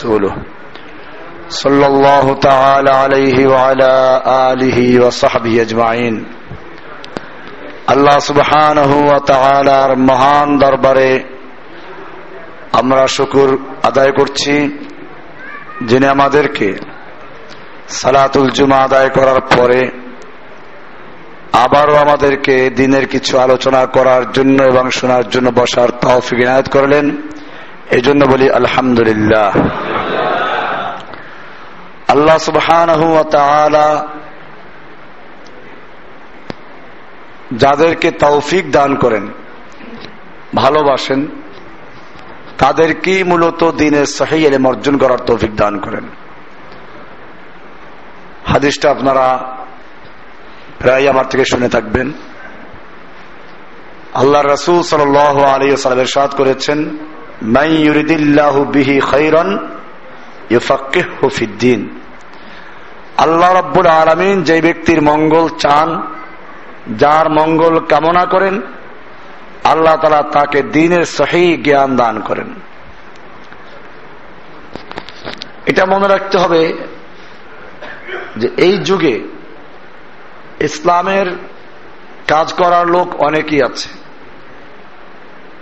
ورسوله صلى الله تعالى عليه وعلى آله وصحبه أجمعين আল্লাহ সুবহানাহু ওয়া তাআলার মহান দরবারে আমরা শুকুর আদায় করছি যিনি আমাদেরকে সালাতুল জুমা আদায় করার পরে আবারও আমাদেরকে দিনের কিছু আলোচনা করার জন্য এবং শোনার জন্য বসার তৌফিক ইনায়ত করলেন এই জন্য বলি, আলহামদুলিল্লাহ। আল্লাহ তাআলা যাদেরকে তৌফিক দান করেন, ভালোবাসেন, তাদেরকেই মূলত দিনের সহি এলেম অর্জন করার তৌফিক দান করেন। হাদিসটা আপনারা প্রায় আমার থেকে শুনে থাকবেন। আল্লাহ রসুল সাল আলী সালামের সাদ করেছেন বিহি খৈরন ইউফাক্কিহুফিদ্দিন আল্লাহ রব্বুল আলমিন যে ব্যক্তির মঙ্গল চান, যার মঙ্গল কামনা করেন, আল্লাহ তালা তাকে দিনের সহি জ্ঞান দান করেন। এটা মনে রাখতে হবে যে এই যুগে ইসলামের কাজ করার লোক অনেকেই আছে।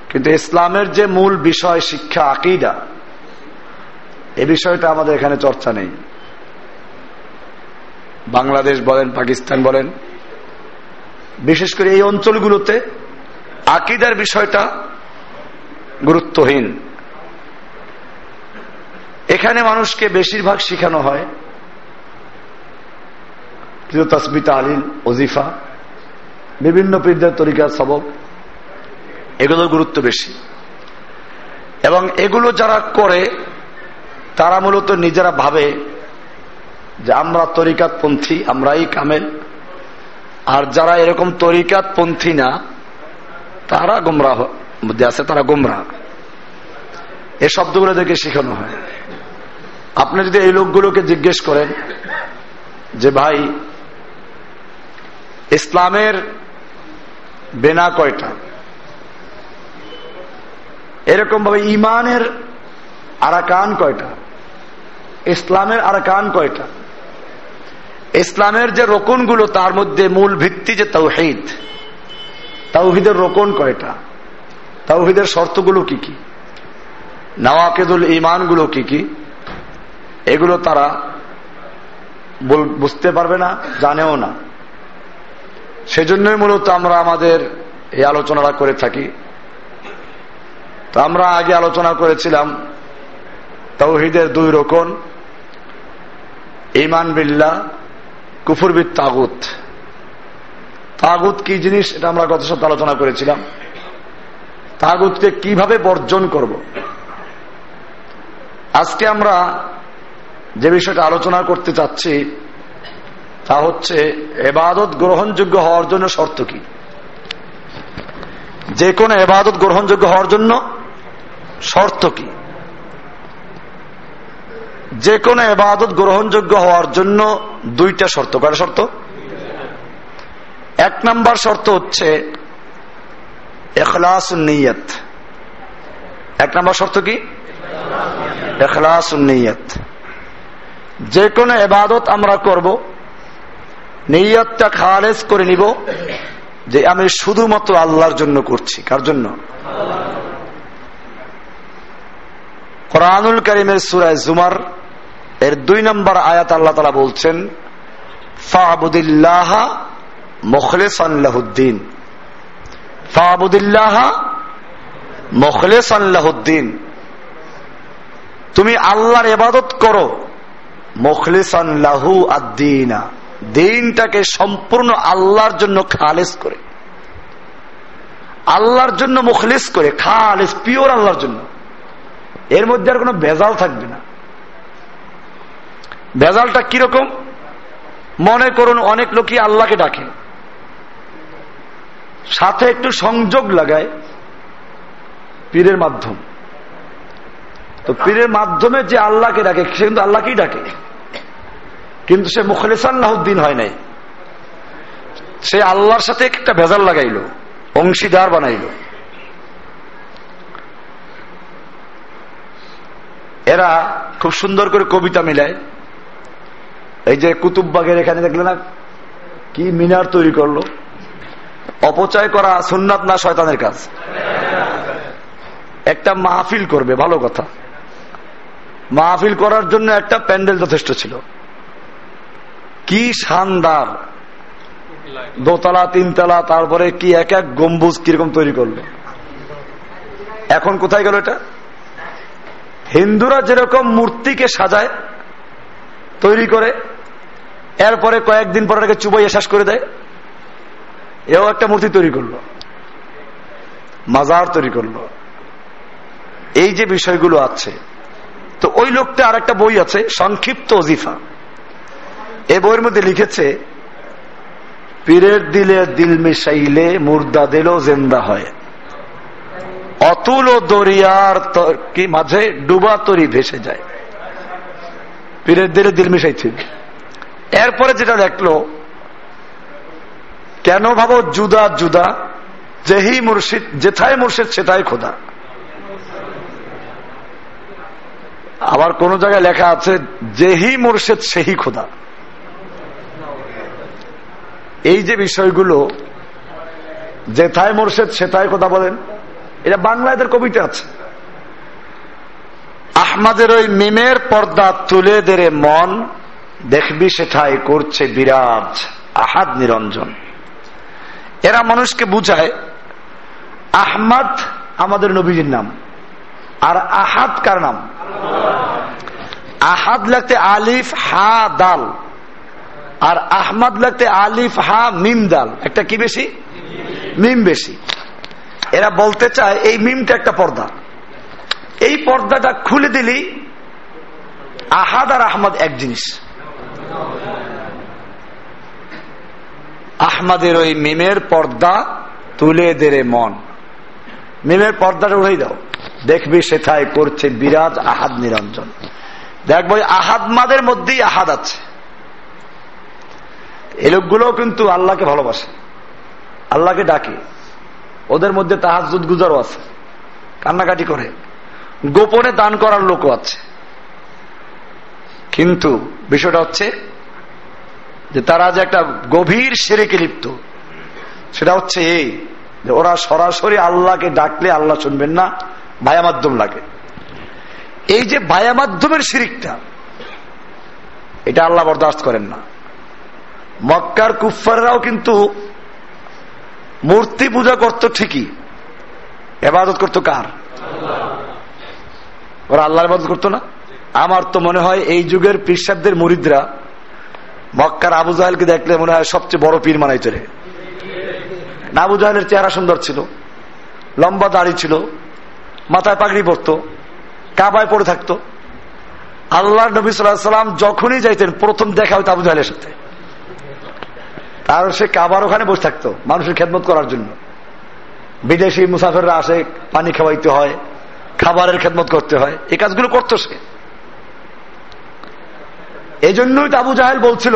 কিন্তু ইসলামের যে মূল বিষয় শিক্ষা, আকিদা, এ বিষয়টা আমাদের এখানে চর্চা নেই। বাংলাদেশ বলেন, পাকিস্তান বলেন, বিশেষ করে এই অঞ্চলগুলোতে আকিদার বিষয়টা গুরুত্বহীন। এখানে মানুষকে বেশিরভাগ শিখানো হয় কিছু তসবিতা আলিল ওজিফা, বিভিন্ন পীরদের তরিকার সবক। এগুলোর গুরুত্ব বেশি। এবং এগুলো যারা করে, তারা মূলত নিজেরা ভাবে যে আমরা তরিকাত পন্থী আমরাই কামেল। আর যারা এরকম তরিকাত পন্থী না, তারা গোমরা মধ্যে আছে তারা গোমরা এ শব্দগুলো দেখে শেখানো হয়। আপনি যদি এই লোকগুলোকে জিজ্ঞেস করেন যে, ভাই, ইসলামের বেনা কয়টা? এরকম ভাবে ইমানের আরাকান কয়টা? ইসলামের আরাকান কয়টা? ইসলামের যে রোকনগুলো তার মধ্যে মূল ভিত্তি যে তৌহিদ তাওহিদের রোকন কয়টা? তাওহিদের শর্তগুলো কি কি? নওয়াকেদুল ইমানগুলো কি কি? এগুলো তারা বুঝতে পারবে না, জানেও না। সেজন্যই মূলত আমরা আমাদের এই আলোচনাটা করে থাকি। তো আমরা আগে আলোচনা করেছিলাম তৌহিদের দুই রোকন ইমান বিল্লা কুফুরবিদ তাগুত। তাগুত কি জিনিস? এটা আমরা গত সপ্তাহে আলোচনা করেছিলাম। তাগুতকে কীভাবে বর্জন করব? আজকে আমরা যে বিষয়টা আলোচনা করতে চাচ্ছি, তা হচ্ছে এবাদত গ্রহণযোগ্য হওয়ার জন্য শর্ত কি? যে কোনো এবাদত গ্রহণযোগ্য হওয়ার জন্য শর্ত কি? যে কোনো এবাদত গ্রহণযোগ্য হওয়ার জন্য দুইটা শর্ত। কয়টা শর্ত? এক নাম্বার শর্ত হচ্ছে এখলাস নিয়ত। এক নাম্বার শর্ত কি? এখলাস নিয়ত। যে কোনো এবাদত আমরা করব, নিয়তটা খালেজ করে নিব যে আমি শুধুমাত্র আল্লাহর জন্য করছি। কার জন্য? কোরআনুল করিমের সুরায় জুমার এর দুই নম্বর আয়াত আল্লাহ তালা বলছেন, ফাবুদিল্লাহ মোখলেসাল্লাহুদ্দিন ফাবুদিল্লাহ মোখলেসাল্লাহুদ্দিন তুমি আল্লাহর এবাদত করো। মোখলেসাল্লাহু আদ্দিনা। দিনটাকে সম্পূর্ণ আল্লাহর জন্য খালেস করে। আল্লাহর জন্য মুখলিস করে, খালেস, পিওর আল্লাহর জন্য। এর মধ্যে আর কোনো ভেজাল থাকবে না। ভেজালটা কীরকম? মনে করুন, অনেক লোকই আল্লাহকে ডাকে। সাথে একটু সংযোগ লাগায় পীরের মাধ্যম। তো পীরের মাধ্যমে যে আল্লাহকে ডাকে, সে কিন্তু আল্লাহকেই ডাকে। কিন্তু সে মুখলেসাল্লাহদ্দিন হয় নাই। সে আল্লাহর সাথে একটা ভেজাল লাগাইল, অংশীদার বানাইল। এরা খুব সুন্দর করে কবিতা মিলায়। এই যে কুতুববাগের এখানে দেখলে না, কি মিনার তৈরি করল। অপচয় করা সুন্নাত না শয়তানের কাজ। একটা মাহফিল করবে, ভালো কথা। মাহফিল করার জন্য একটা প্যান্ডেল যথেষ্ট ছিল। কি শানদার। দোতলা, তিনতলা, তারপরে কি এক এক গম্বুজ কীরকম তৈরি করল। এখন কোথায় গেল এটা? হিন্দুরা যেরকম মূর্তিকে সাজায়, তৈরি করে, এরপরে কয়েকদিন পরে এটাকে চুবাইয়ে শেষ করে দেয়, এও একটা মূর্তি তৈরি করল, মাজার তৈরি করল। এই যে বিষয়গুলো আছে, তো ওই লোকটা আর একটা বই আছে, সংক্ষিপ্ত অজিফা এ বইয়ের মধ্যে লিখেছে, পীরের দিলে দিল মিশাইলে, মুর্দা দিলেও জেন্দা হয়। অতুল ও দরিয়ার কি মাঝে ডুবা তরি ভেসে যায়। পীরের দিলে দিল মিশাইছিল এরপরে যেটা দেখল, কেন ভাবো জুদা জুদা, যেহি মুর্শিদ, যেথায় মুর্শিদ সেটাই খোদা। আবার কোন জায়গায় লেখা আছে, যেহি মুর্শিদ সেহি খোদা। এই যে বিষয়গুলো, যেথায় মুর্শিদ সেটাই কথা বলেন এটা বাংলাদেশের কবিতা আছে। আহমাদের ওই মিমের পর্দা তুলে দেরে মন, দেখবি সেটাই করছে বিরাজ আহাদ নিরঞ্জন। এরা মানুষকে বুঝায়, আহমাদ আমাদের নবীজির নাম, আর আহাদ কার নাম? আহাদ লাগতে আলিফ, হা, দাল, আর আহমাদ লাগতে আলিফ, হা, মিম, দাল। একটা কি বেশি? মিম বেশি। এরা বলতে চায়, এই মিমটা একটা পর্দা। এই পর্দাটা খুলে দিলি, আহাদ আর আহমদ এক জিনিস। আহমদের ওই মিমের পর্দা তুলে দেরে মন। মিমের পর্দাটা উড়াই দাও। দেখবি সেথায় করছে বিরাজ আহাদ নিরঞ্জন। দেখব আহাদ মাদের মধ্যেই আহাদ আছে। এই লোকগুলোও কিন্তু আল্লাহকে ভালোবাসে। আল্লাহকে ডাকে। ওদের মধ্যে তাহাজুদ গুজারও আছে। কান্নাকাটি করে। গোপনে দান করার লোকও আছে। কিন্তু বিষয়টা হচ্ছে যে তারা যে একটা গভীর সেরেকে লিপ্ত, সেটা হচ্ছে এই যে ওরা সরাসরি আল্লাহকে ডাকলে আল্লাহ শুনবেন না ভায়া মাধ্যম লাগে। এই যে ভায়া মাধ্যমের শিরিকটা, এটা আল্লাহ বরদাস্ত করেন না। মক্কার কুফাররাও কিন্তু মূর্তি পূজা করত ঠিকই। এবাদত করতো কার? ওরা আল্লাহর ইবাদত করতো না? আমার তো মনে হয় এই যুগের পীরসাবদের মুরিদরা মক্কার আবু জাহেলকে দেখলে মনে হয় সবচেয়ে বড় পীর মানাই চলে আবু জাহেলের চেহারা সুন্দর ছিল, লম্বা দাড়ি ছিল, মাথায় পাগড়ি পরতো, কাবায় পড়ে থাকতো। আল্লাহ নবী সাল্লাম যখনই যাইতেন, প্রথম দেখা হইতো আবু জাহেলের সাথে। তার সে কাবার ওখানে বসে থাকতো, মানুষের খেদমত করার জন্য। বিদেশি মুসাফেররা আসে, পানি খাওয়াইতে হয়, খাবারের খেদমত করতে হয় এই কাজগুলো করতো সে। এই জন্যই আবু জাহেল বলছিল,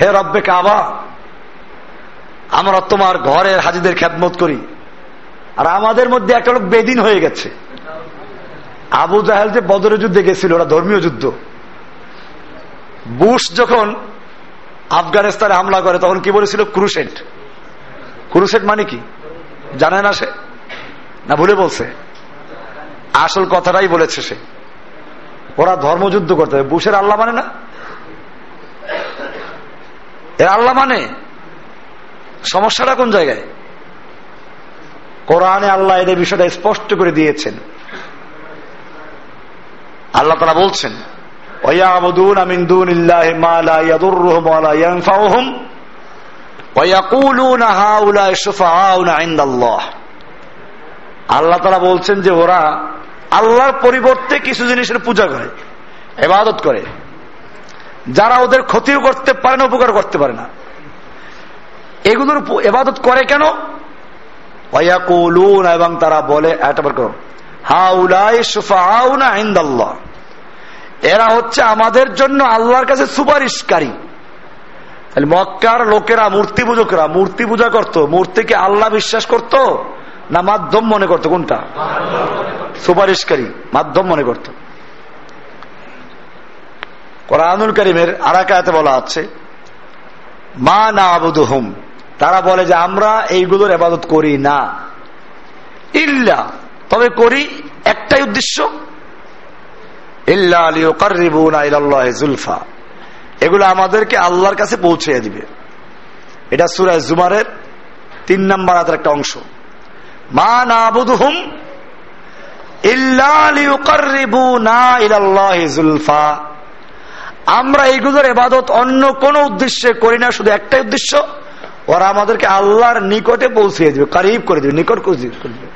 হে রব্বে কাবা, আমরা তোমার ঘরের হাজিদের খেদমত করি। আর আমাদের মধ্যে একটা লোক বেদিন হয়ে গেছে। আবু জাহেল যে বদরের যুদ্ধে গেছিল ওরা ধর্মীয় যুদ্ধ। বুশ যখন আফগানিস্তানে হামলা করে, তখন কি বলেছিল? ক্রুসেট ক্রুসেট মানে কি? জানে না সে? না ভুলে বলছে? আসল কথাটাই বলেছে সে। ওরা ধর্মযুদ্ধ করতে হবে বুশের আল্লাহ মানে না? এর আল্লাহ মানে? সমস্যাটা কোন জায়গায়? কোরআনে আল্লাহ এদের বিষয়টা স্পষ্ট করে দিয়েছেন। আল্লাহ তারা বলছেন ويعبدون من دون الله ما لا يضرهم ولا ينفعهم ويقولون هؤلاء شفعاؤنا عند الله আল্লাহ তারা বলছেন যে ওরা আল্লাহর পরিবর্তে কিছু জিনিসের পূজা করে এবাদত করে যারা ওদের ক্ষতিও করতে পারে না উপকার করতে পারে না এগুলোর এবাদত করে কেন এবং তারা বলে হাউলাই সুফাউনা ইন্দাল্লাহ এরা হচ্ছে আমাদের জন্য আল্লাহর কাছে সুপারিশকারী। মক্কার লোকেরা, মূর্তি পূজকরা, মূর্তি পূজা করত, মূর্তিকে আল্লাহ বিশ্বাস করত না মাধ্যম মনে করতো, কোনটা? সুপারিশকারী, মাধ্যম মনে করত। কোরআনুল করিমের আরাকাতে বলা আছে, মা না আবুদ হুম তারা বলে যে আমরা এইগুলোর এবাদত করি না। ইল্লা, তবে করি একটাই উদ্দেশ্য এগুলো আমাদেরকে আল্লাহর কাছে পৌঁছে দিবে। এটা সুরায় জুমারের তিন নম্বর হাতের একটা অংশ। মা না জুলফা। আমরা এইগুলোর এবাদত অন্য কোন উদ্দেশ্যে করি না, শুধু একটাই উদ্দেশ্য, ওরা আমাদেরকে আল্লাহর নিকটে পৌঁছিয়ে দিবে, কারিব করে দিবে, নিকট করে দিবে।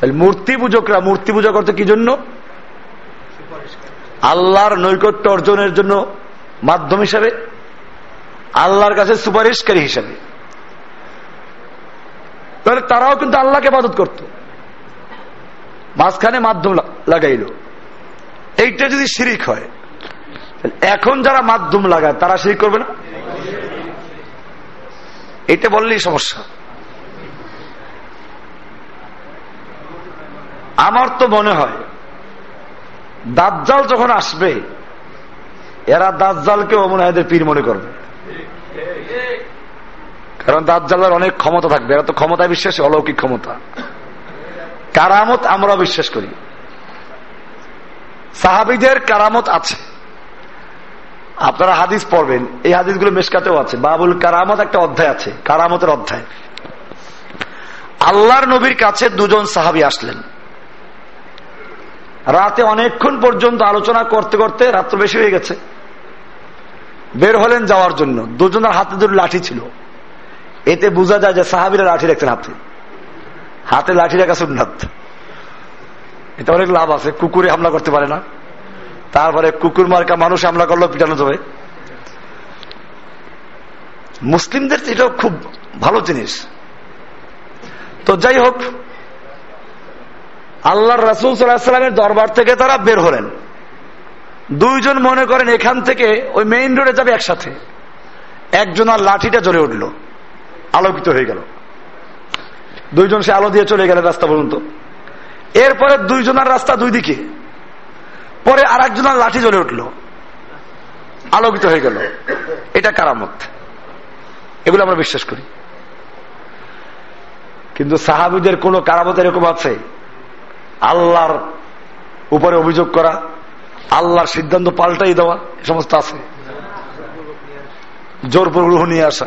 তাহলে মূর্তি পূজকরা মূর্তি পূজা করতে কি জন্য? আল্লাহর নৈকট্য অর্জনের জন্য মাধ্যম হিসাবে, আল্লাহর কাছে সুপারিশকারী হিসাবে। তাহলে তারাও কিন্তু আল্লাহকে মাদত করত। মাঝখানে মাধ্যম লাগাইল। এইটা যদি শিরিক হয় এখন যারা মাধ্যম লাগায়, তারা শিরিক করবে না? এটা বললেই সমস্যা। আমার তো মনে হয় দাজ্জাল যখন আসবে, এরা দাজ্জালকে মনে হয় পীর মনে করবে। কারণ দাজ্জালের অনেক ক্ষমতা থাকবে, এরা তো ক্ষমতায় বিশ্বাস, অলৌকিক ক্ষমতা। কারামত আমরা বিশ্বাস করি। সাহাবিদের কারামত আছে। আপনারা হাদিস পড়বেন, এই হাদিস হাদিসগুলো মেশকাতেও আছে। বাবুল কারামত একটা অধ্যায় আছে, কারামতের অধ্যায়। আল্লাহর নবীর কাছে দুজন সাহাবি আসলেন। রাতে অনেকক্ষণ পর্যন্ত আলোচনা করতে করতে রাত্র বেশি হয়ে গেছে। বের হলেন যাওয়ার জন্য। দুজনের হাতে দুটো লাঠি ছিল। এতে বোঝা যায় যে সাহাবিরা লাঠি রাখতেন হাতে। হাতে লাঠি রাখা সুন্নাত। এটা অনেক লাভ আছে। কুকুরে হামলা করতে পারে না। তারপরে কুকুর মার্কা মানুষ হামলা করল পিটানো যাবে। মুসলিমদের এটাও খুব ভালো জিনিস। তো যাই হোক আল্লাহর রাসুল সাল্লামের দরবার থেকে তারা বের হলেন। দুইজন মনে করেন এখান থেকে ওই মেইন রোডে যাবে একসাথে। একজন আর লাঠিটা জ্বলে উঠল। আলোকিত হয়ে গেল। দুইজন সে আলো দিয়ে চলে গেলেন রাস্তা পর্যন্ত। এরপরে দুইজনের রাস্তা দুই দিকে। পরে আর একজনের লাঠি জ্বলে উঠল। আলোকিত হয়ে গেল। এটা কারামত। এগুলো আমরা বিশ্বাস করি। কিন্তু সাহাবিদের কোন কারামত এরকম আছে? আল্লাহর উপরে অভিযোগ করা, আল্লাহর সিদ্ধান্ত পাল্টাই দেওয়া সমস্ত আছে। জোরপুর গ্রহ নিয়ে আসা।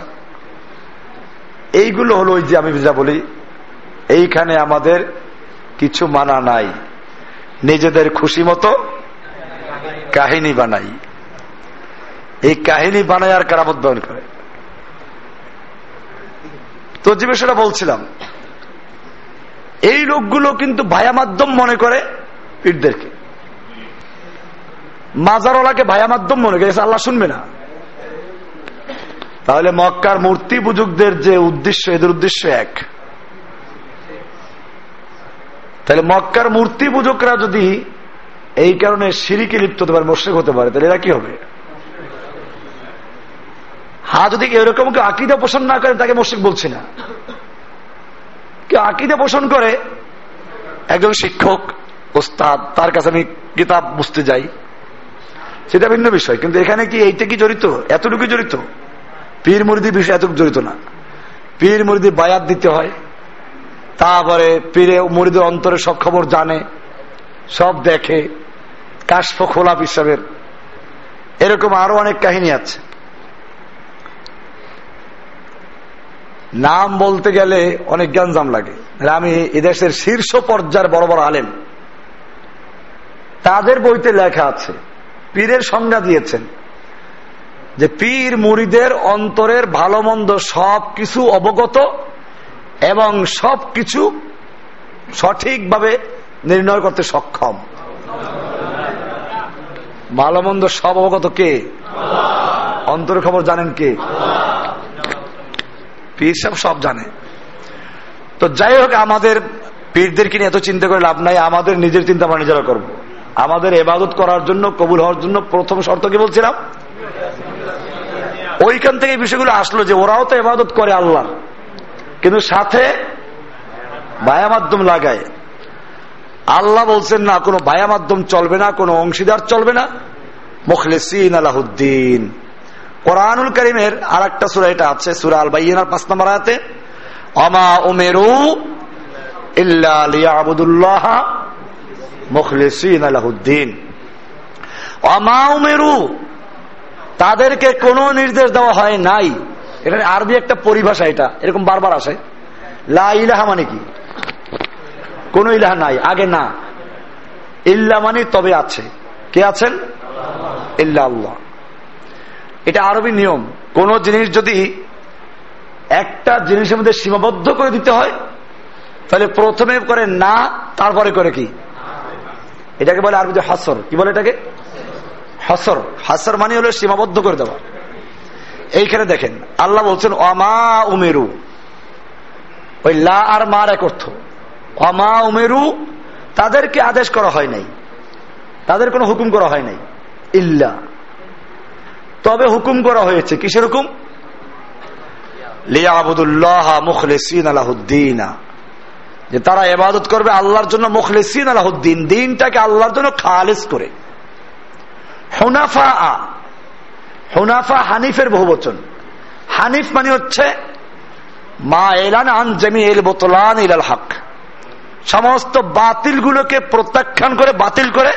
এইগুলো হলো ওই যে আমি যা বলি, এইখানে আমাদের কিছু মানা নাই। নিজেদের খুশি মতো কাহিনী বানাই। এই কাহিনী বানায় আর বয়ন করে। তো যে বিষয়টা বলছিলাম এই লোকগুলো কিন্তু ভায়া মাধ্যম মনে করে পীরদেরকে। মাজারওয়ালাকে ভায়া মাধ্যম মনে করে আল্লাহ শুনবে না। তাহলে মক্কার মূর্তি পুজুকদের যে উদ্দেশ্য, এদের উদ্দেশ্য এক। তাহলে মক্কার মূর্তি পূজকরা যদি এই কারণে সিঁড়িকে লিপ্ত হতে পারে, মোশেক হতে পারে, তাহলে এরা কি হবে? হা, যদি এরকম কেউ আকিদা পোষণ না করে, তাকে মোশেক বলছি না। কেউ আকিদা পোষণ করে? একজন শিক্ষক, ওস্তাদ, তার কাছে আমি কিতাব বুঝতে যাই। সেটা ভিন্ন বিষয়, কিন্তু এখানে কি এইটা কি জড়িত? এতটুকু জড়িত? পীর মুরিদি বিষয় এতটুকু জড়িত না। পীর মুরিদি বায়াত দিতে হয়, তারপরে পীরে মুরিদের অন্তরে সব খবর জানে, সব দেখে কাশফ খোলা হিসাবের। এরকম আরও অনেক কাহিনী আছে। নাম বলতে গেলে অনেক জ্ঞানজাম লাগে। আমি এদেশের শীর্ষ পর্যায়ের বড় বড় আলেম। তাদের বইতে লেখা আছে, পীরের সংজ্ঞা দিয়েছেন যে পীর মুড়িদের অন্তরের ভালো মন্দ সব কিছু অবগত এবং সব কিছু সঠিকভাবে নির্ণয় করতে সক্ষম। ভালো মন্দ সব অবগত কে? অন্তরের খবর জানেন কে? পীর সব সব জানে। তো যাই হোক, আমাদের পীরদেরকে নিয়ে এত চিন্তা করে লাভ নাই, আমাদের নিজের চিন্তা আমরা নিজেরা করব। আমাদের এবাদত করার জন্য, কবুল হওয়ার জন্য প্রথম শর্ত কি বলছিলাম? ওইখান থেকে বিষয়গুলো আসলো যে ওরাও তো এবাদত করে আল্লাহ। কিন্তু সাথে বায়া মাধ্যম লাগায়। আল্লাহ বলছেন, না, কোনো বায়া মাধ্যম চলবে না, কোনো অংশীদার চলবে না। মুখলিসিন আলাহুদ্দিন। কোরআনুল করিমের আর একটা সুরা এটা আছে, সুরা আল বাইনার পাঁচ নম্বর আয়াতে, অমা উমেরু ইল্লা লিয়াবুদুল্লাহ মুখলিসিন আলাহুদ্দিন অমা উমেরু, তাদেরকে কোনো নির্দেশ দেওয়া হয় নাই। এটা আরবি একটা পরিভাষা এটা, এরকম বারবার আসে। লা ইলাহা মানে কি? কোন ইলাহা নাই, আগে না। ইল্লা মানে তবে আছে। কে আছেন? ইল্লা আল্লাহ। এটা আরবি নিয়ম। কোন জিনিস যদি একটা জিনিসের মধ্যে সীমাবদ্ধ করে দিতে হয়, তাহলে প্রথমে করে না, তারপরে করে কি? এটাকে বলে আরবিতে হাসর। কি বলে এটাকে? হাসর। হাসর মানে হলো সীমাবদ্ধ করে দেওয়া। এইখানে দেখেন, আল্লাহ বলছেন অমা উমেরু। ওই লা আর মার এক অর্থ। অমা উমেরু। তাদেরকে আদেশ করা হয় নাই। তাদের কোনো হুকুম করা হয় নাই। ইল্লা। তবে হুকুম করা হয়েছে। কিসের হুকুম? মুখলেসিন আলাহুদ্দিনা। যে তারা এবাদত করবে আল্লাহর জন্য মুখলেসিন আলাহুদ্দিন। দিনটাকে আল্লাহর জন্য খালিস করে। হুনাফা হুনাফা হানিফের বহু বচন। হানিফ মানে হচ্ছে, মা এলান আন জমি এল বোতলান ইলাল হক। সমস্ত বাতিলগুলোকে প্রত্যাখ্যান করে, বাতিল করে,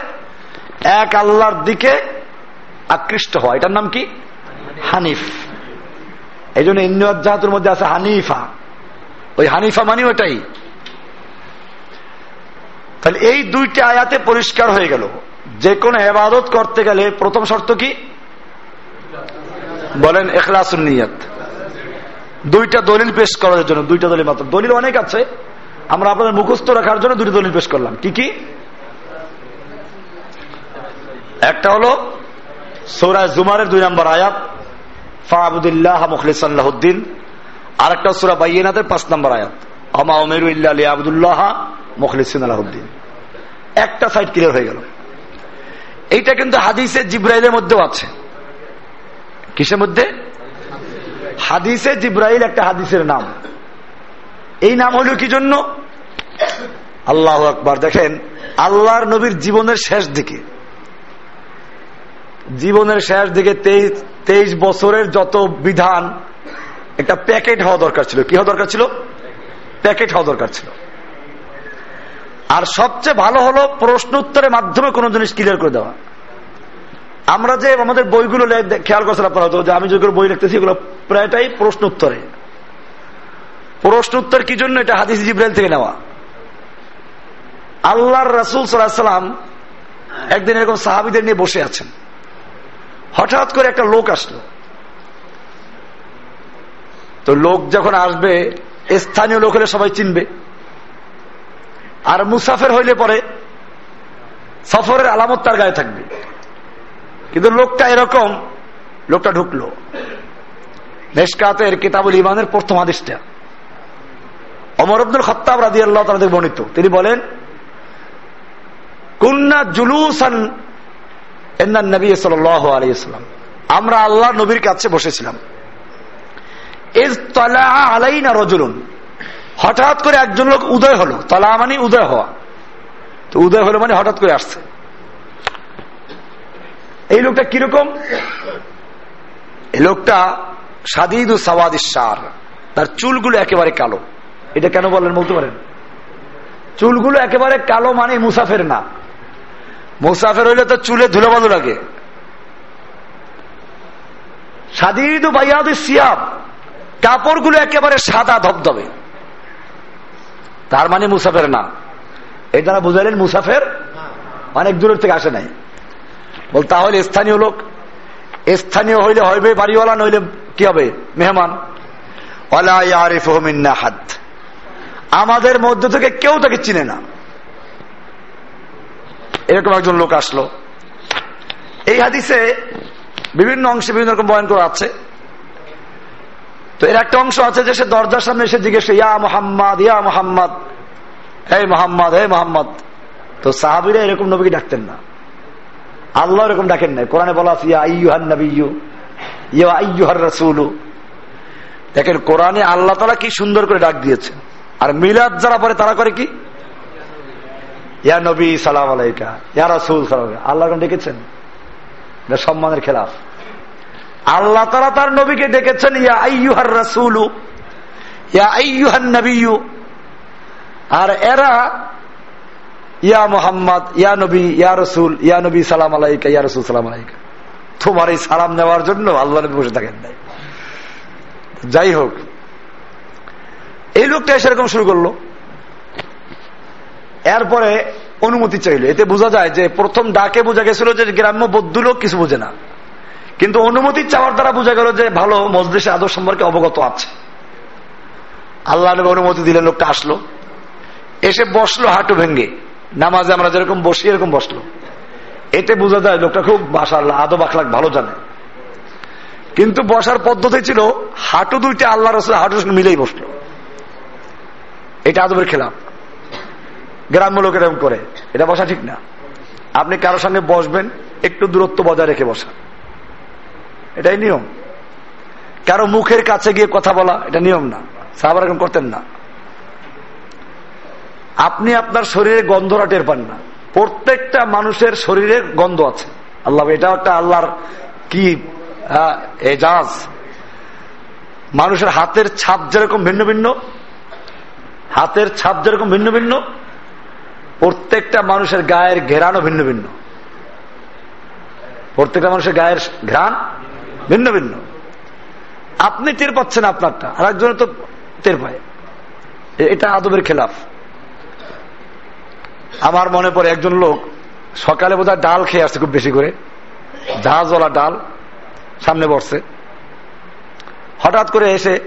এক আল্লাহর দিকে আকৃষ্ট হওয়া। এটার নাম কি? হানিফ। এই জন্য ইন্দাহাতুর মধ্যে আছে হানিফা। ওই হানিফা মানে ওটাই। তাহলে এই দুইটা আয়াতে পরিষ্কার হয়ে গেল। যে কোনো এবাদত করতে গেলে প্রথম শর্ত কি? বলেন এখলাসুল নিয়াত। দুইটা দলিল পেশ করার জন্য, দুইটা দলিল মাত্র। দলিল অনেক আছে। আমরা আপনাদের মুখস্থ রাখার জন্য দুটি দলিল পেশ করলাম। কি কি? একটা হলো সৌরায় জুমারের দুই নম্বর আয়াত, ফাবুদুল্লাহ মুখলিসাল্লাহদ্দিন আর একটা সুরা বাইনাতের পাঁচ নম্বর আয়াত আমা ওমেরু ইল্লা আবদুল্লাহ মুখলিসিন আলাহদ্দিন একটা সাইড ক্লিয়ার হয়ে গেল। এইটা কিন্তু হাদিসে জিব্রাইলের মধ্যেও আছে। কিসের মধ্যে? হাদিসে জিব্রাইল একটা হাদিসের নাম। এই নাম হলো কি জন্য? আল্লাহ আকবার। দেখেন, আল্লাহর নবীর জীবনের শেষ দিকে। জীবনের শেষ দিকে তেইশ বছরের যত বিধান, একটা প্যাকেট হওয়া দরকার ছিল। কি হওয়া দরকার ছিল? প্যাকেট হওয়া দরকার ছিল। আর সবচেয়ে ভালো হলো প্রশ্ন উত্তরের মাধ্যমে কোনো জিনিস ক্লিয়ার করে দেওয়া। আমরা যে আমাদের বইগুলো খেয়াল করছেন আপনারা যে আমি যেগুলো বই লিখতেছি, এগুলো প্রায়টাই প্রশ্ন উত্তরে প্রশ্ন উত্তর কি জন্য? এটা হাদিস জিব্রাইল থেকে নেওয়া। আল্লাহর রাসুল সাল্লাম একদিন এরকম সাহাবিদের নিয়ে বসে আছেন। হঠাৎ করে একটা লোক আসলো। তো লোক যখন আসবে, স্থানীয় লোক হলে সবাই চিনবে। আর মুসাফের হইলে পরে সফরের আলামত তার গায়ে থাকবে। কিন্তু লোকটা এরকম, লোকটা ঢুকলো। নেশকাতের কিতাবুল ইমানের প্রথম আদেশটা। অমর আব্দুল খত্তাব রাজি আল্লাহ তাদের বর্ণিত। তিনি বলেন, কুন্না জুলুসান নবী সাল আলাইসালাম আমরা আল্লাহ নবীর কাছে বসেছিলাম। হঠাৎ করে একজন লোক উদয় হলো। তলা মানে উদয় হওয়া। তো উদয় হলো মানে হঠাৎ করে আসছে। এই লোকটা কীরকম? এই লোকটা সাদিদ সার তার চুলগুলো একেবারে কালো। এটা কেন বলেন বলতে পারেন? চুলগুলো একেবারে কালো মানে মুসাফের না। মুসাফের হইলে তো চুলে ধুলো বালু লাগে। বাইয়াদ সিয়াব কাপড়গুলো একেবারে সাদা ধবধবে। তার মানে মুসাফের না। এটা বুঝাইলেন মুসাফের অনেক দূরের থেকে আসে নাই। বল, তাহলে স্থানীয় লোক, স্থানীয় হইলে হইবে বাড়িওয়ালা, নইলে কি হবে? মেহমান। আমাদের মধ্য থেকে কেউ তাকে চিনে না। এরকম একজন লোক আসলো। এই হাদিসে বিভিন্ন অংশে বিভিন্ন রকম বয়ন করা আছে। তো এর একটা অংশ আছে যে সে দরজার সামনে এসে জিজ্ঞেস ইয়া মোহাম্মদ ইয়া মোহাম্মদ। হে মোহাম্মদ হে মোহাম্মদ। তো সাহাবিরা এরকম নবীকে ডাকতেন না। আল্লাহ এরকম ডাকেন নাই। কোরআনে বলা আছে, ইয়া আইয়ুহান নবী ইয়া আইয়ুহার রসুল। দেখেন কোরআনে আল্লাহ তালা কি সুন্দর করে ডাক দিয়েছে আর মিলাদ যারা পরে তারা করে কি? ইয়া নবী, সালাম আলাইকা। ইয়া রাসুল, সালাম আল্লাহ ডেকেছেন? সম্মানের খেলাফ। আল্লাহ তারা তার নবীকে ডেকেছেন, ইয়া আইয়ুহার রাসুলু, ইয়া আইয়ুহান নবীয়ু আর এরা, ইয়া মোহাম্মদ, ইয়া নবী, ইয়া রসুল, ইয়া নবী, সালাম আলাইকা, ইয়া রসুল, সালাম আলাইকা। তোমার এই সালাম নেওয়ার জন্য আল্লাহ নবী বসে থাকেন যাই হোক, এই লোকটা সেরকম শুরু করল। এরপরে অনুমতি চাইল। এতে বোঝা যায় যে প্রথম ডাকে বোঝা গেছিল যে গ্রাম্য বৌদ্ধ লোক কিছু বোঝে না। কিন্তু অনুমতি চাওয়ার দ্বারা বোঝা গেল যে ভালো মজলিসে আদর সম্পর্কে অবগত আছে। আল্লাহ অনুমতি দিলেন লোকটা আসলো। এসে বসল হাঁটু ভেঙ্গে। নামাজে আমরা যেরকম বসি, এরকম বসল। এতে বোঝা যায় লোকটা খুব বাসা আল্লাহ আদব আখলাখ ভালো জানে। কিন্তু বসার পদ্ধতি ছিল, হাঁটু দুইটা আল্লাহ রসুল হাঁটুর সঙ্গে মিলেই বসল। এটা আদবের খেলাম গ্রাম্য লোক এরকম করে। এটা বসা ঠিক না। আপনি কারোর সঙ্গে বসবেন, একটু দূরত্ব বজায় রেখে বসা। এটাই নিয়ম। কারও মুখের কাছে গিয়ে কথা বলা, এটা নিয়ম না। সাহাবার এরকম করতেন না। আপনি আপনার শরীরে গন্ধরা টের পান না। প্রত্যেকটা মানুষের শরীরে গন্ধ আছে। আল্লাহ এটা একটা আল্লাহর কি এজাজ। মানুষের হাতের ছাপ যেরকম ভিন্ন ভিন্ন, হাতের ছাপ যেরকম ভিন্ন ভিন্ন প্রত্যেকটা মানুষের গায়ের ঘেরানো ভিন্ন ভিন্ন। প্রত্যেকটা মানুষের গায়ের ঘ্রাণ ভিন্ন ভিন্ন। আপনি টের পাচ্ছেন আপনারটা আর একজনের তো টের পায়। এটা আদবের খেলাফ। আমার মনে পড়ে একজন লোক সকালে বোধহয় ডাল খেয়ে আসছে খুব বেশি করে। জাহাজওয়ালা ডাল সামনে বসছে। হঠাৎ করে এসে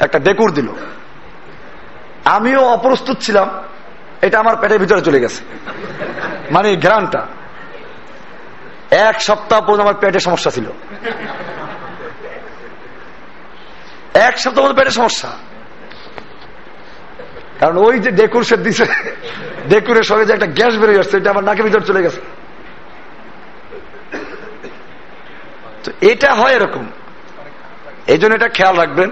একটা ডেকুর দিল। আমিও অপ্রস্তুত ছিলাম। এটা আমার পেটের ভিতরে চলে গেছে। মানে ঘ্রানটা এক সপ্তাহ পর্যন্ত আমার পেটের সমস্যা ছিল। এক সপ্তাহ পর্যন্ত পেটের সমস্যা। কারণ ওই যে ডেকুর সে দিছে, ডেকুরের সঙ্গে যে একটা গ্যাস বেরিয়ে আসছে, এটা আমার নাকের ভিতরে চলে গেছে। তো এটা হয় এরকম। এই জন্য এটা খেয়াল রাখবেন।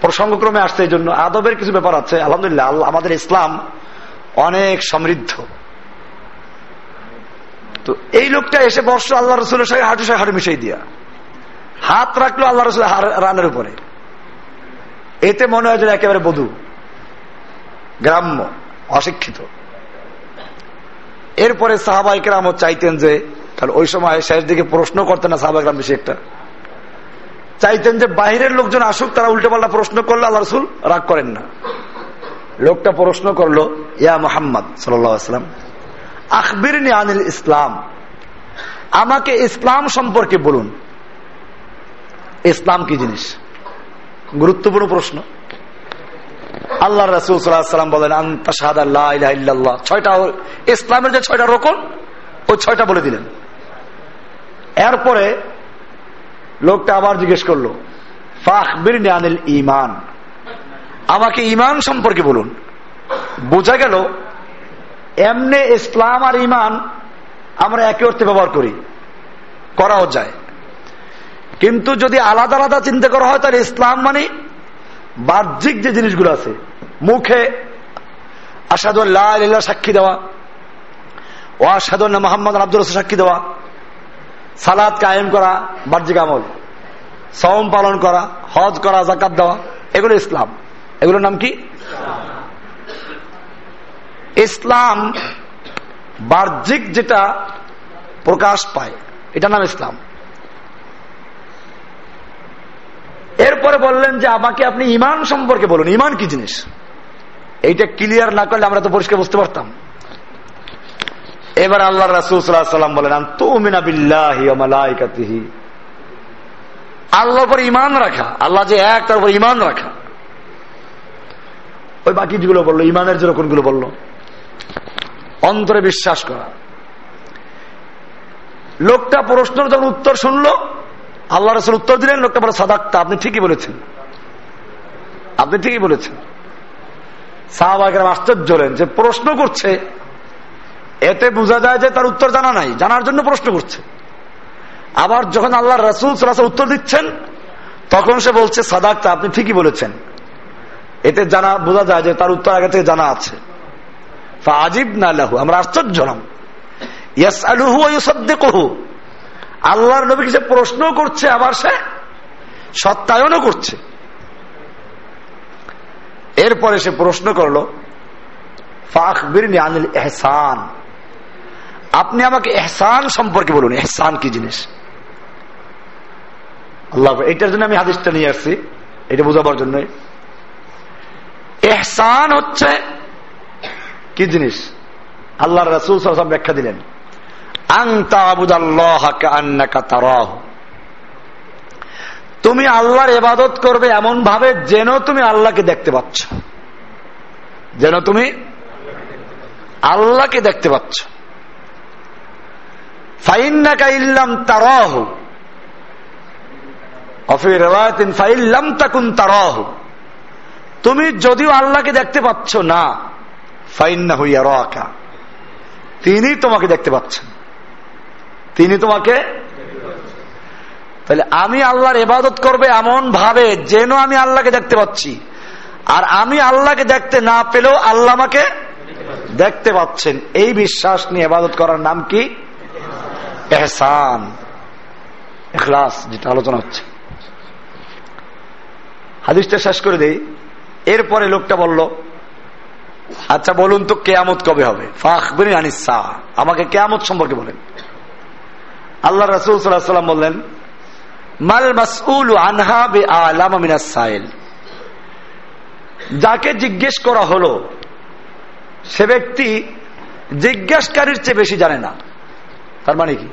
প্রসঙ্গক্রমে আসছে এই জন্য। আদবের কিছু ব্যাপার আছে। আলহামদুলিল্লাহ আমাদের ইসলাম অনেক সমৃদ্ধ। তো এই লোকটা এসে বর্ষ আল্লাহ রসুলের সঙ্গে হাঁটু সঙ্গে হাঁটু মিশাই দিয়া। হাত রাখল আল্লাহ রসুল রানের উপরে। এতে মনে হয় যে একেবারে বধু, গ্রাম্য, অশিক্ষিত। এরপরে সাহাবাইকেরাম চাইতেন যে কারণ ওই সময় শেষ দিকে প্রশ্ন করতেন না সাহাবাইকরাম বেশি একটা। চাইতেন যে, বাহিরের লোকজন আসুক, তারা উল্টে পাল্টা প্রশ্ন করলে আল্লাহ রসুল রাগ করেন না। লোকটা প্রশ্ন করল, ইয়া মোহাম্মদ সাল্লাম আখবির আনিল ইসলাম, আমাকে ইসলাম সম্পর্কে বলুন। ইসলাম কি জিনিস? গুরুত্বপূর্ণ প্রশ্ন। আল্লাহ রাসুল সাল্লাম বলেন আল্লাহ ছয়টা ইসলামের যে ছয়টা রোকন, ওই ছয়টা বলে দিলেন। এরপরে লোকটা আবার জিজ্ঞেস করল ফাখবির আনিল ইমান আমাকে ইমান সম্পর্কে বলুন। বোঝা গেল, এমনে ইসলাম আর ইমান আমরা একে অর্থে ব্যবহার করি, করাও যায়। কিন্তু যদি আলাদা আলাদা চিন্তা করা হয়, তাহলে ইসলাম মানে বাহ্যিক যে জিনিসগুলো আছে, মুখে আসাদুল্লাহ সাক্ষী দেওয়া, ও আসাদুল্লাহ মোহাম্মদ আব্দুল সাক্ষী দেওয়া সালাদ কায়েম করা, বাহ্যিক আমল সম পালন করা, হজ করা জাকাত দেওয়া, এগুলো ইসলাম। এগুলোর নাম কি? ইসলাম বাহ্যিক যেটা প্রকাশ পায় এটা নাম ইসলাম। এরপরে বললেন যে, আমাকে আপনি ইমান সম্পর্কে বলুন। ইমান কি জিনিস? এইটা ক্লিয়ার না করলে আমরা তো পরিষ্কার বুঝতে পারতাম। এবার আল্লাহ রাসুলাম বলেন আল্লাহর পর ইমান রাখা, আল্লাহ যে এক, তার উপর ইমান রাখা। ওই বাকি যেগুলো বলল, ইমানের যে রকমগুলো বলল? অন্তরে বিশ্বাস করা। লোকটা প্রশ্নের যখন উত্তর শুনলো, আল্লাহ রসুল উত্তর দিলেন, লোকটা বলে সাদাক্তা, আপনি ঠিকই বলেছেন। আপনি ঠিকই বলেছেন। সাহাবাগের আশ্চর্য হলেন যে প্রশ্ন করছে, এতে বোঝা যায় যে তার উত্তর জানা নাই, জানার জন্য প্রশ্ন করছে। আবার যখন আল্লাহ রসুল উত্তর দিচ্ছেন, তখন সে বলছে, সাদাক্তা, আপনি ঠিকই বলেছেন। এতে জানা, বোঝা যায় যে তার উত্তর আগে থেকে জানা আছে। আজিব না লাহু, আমরা আশ্চর্য হলাম। ইয়াস কহু আল্লাহর নবীকে সে প্রশ্ন করছে, আবার সে সত্যায়নও করছে। এরপরে সে প্রশ্ন করল আনিল এহসান আপনি আমাকে এহসান সম্পর্কে বলুন এহসান কি জিনিস? আল্লাহ, এটার জন্য আমি হাদিসটা নিয়ে আসছি, এটা বোঝাবার জন্য এহসান হচ্ছে কি জিনিস? আল্লাহ রসুল ব্যাখ্যা দিলেন। তুমি আল্লাহর এবাদত করবে এমন ভাবে যেন তুমি আল্লাহকে দেখতে পাচ্ছ। যেন তুমি আল্লাহকে দেখতে পাচ্ছ। ফাইন্নাকা ইল্লাম তারাহ। ফাইল্লাম তাকুন তারাহ। তুমি যদিও আল্লাহকে দেখতে পাচ্ছ না ফাইন্না হইয়া রাকা তিনি তোমাকে দেখতে পাচ্ছেন। তিনি তোমাকে তাহলে আমি আল্লাহর এবাদত করবে এমন ভাবে যেন আমি আল্লাহকে দেখতে পাচ্ছি। আর আমি আল্লাহকে দেখতে না পেলেও আল্লাহ আমাকে দেখতে পাচ্ছেন। এই বিশ্বাস নিয়ে এবাদত করার নাম কি? এহসান, এখলাস, যেটা আলোচনা হচ্ছে। হাদিসটা শেষ করে দেই। এরপরে লোকটা বলল আচ্ছা বলুন তো কেয়ামত কবে হবে? আমাকে কেয়ামত সম্পর্কে বলেন। আল্লাহ রসুল সাল্লাম বললেন, মাল সাইল। যাকে জিজ্ঞেস করা হলো, সে ব্যক্তি জিজ্ঞাসকারীর চেয়ে বেশি জানে না। তার মানে কি?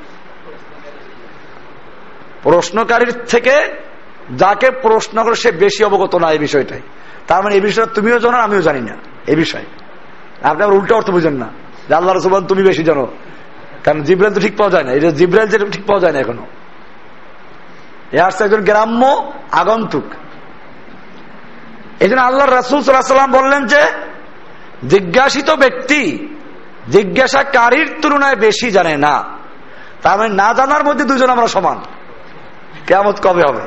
প্রশ্নকারীর থেকে যাকে প্রশ্ন করে সে বেশি অবগত না এই বিষয়টাই। তার মানে এই বিষয়টা তুমিও জানো আমিও জানি না, এই বিষয়ে। আপনি আবার উল্টো অর্থ বুঝেন না, যে আল্লাহ রসুবান তুমি বেশি জানো। কারণ জিব্রাইল তো ঠিক পাওয়া যায় না এটা জিব্রাইল যেটা ঠিক পাওয়া যায় না এখনও। এ আসছে একজন গ্রাম্য আগন্তুক। এই জন্য আল্লাহ রাসুল সাল্লাম বললেন যে, জিজ্ঞাসিত ব্যক্তি জিজ্ঞাসাকারীর তুলনায় বেশি জানে না। তার মানে না জানার মধ্যে দুজন আমরা সমান। কেমত কবে হবে?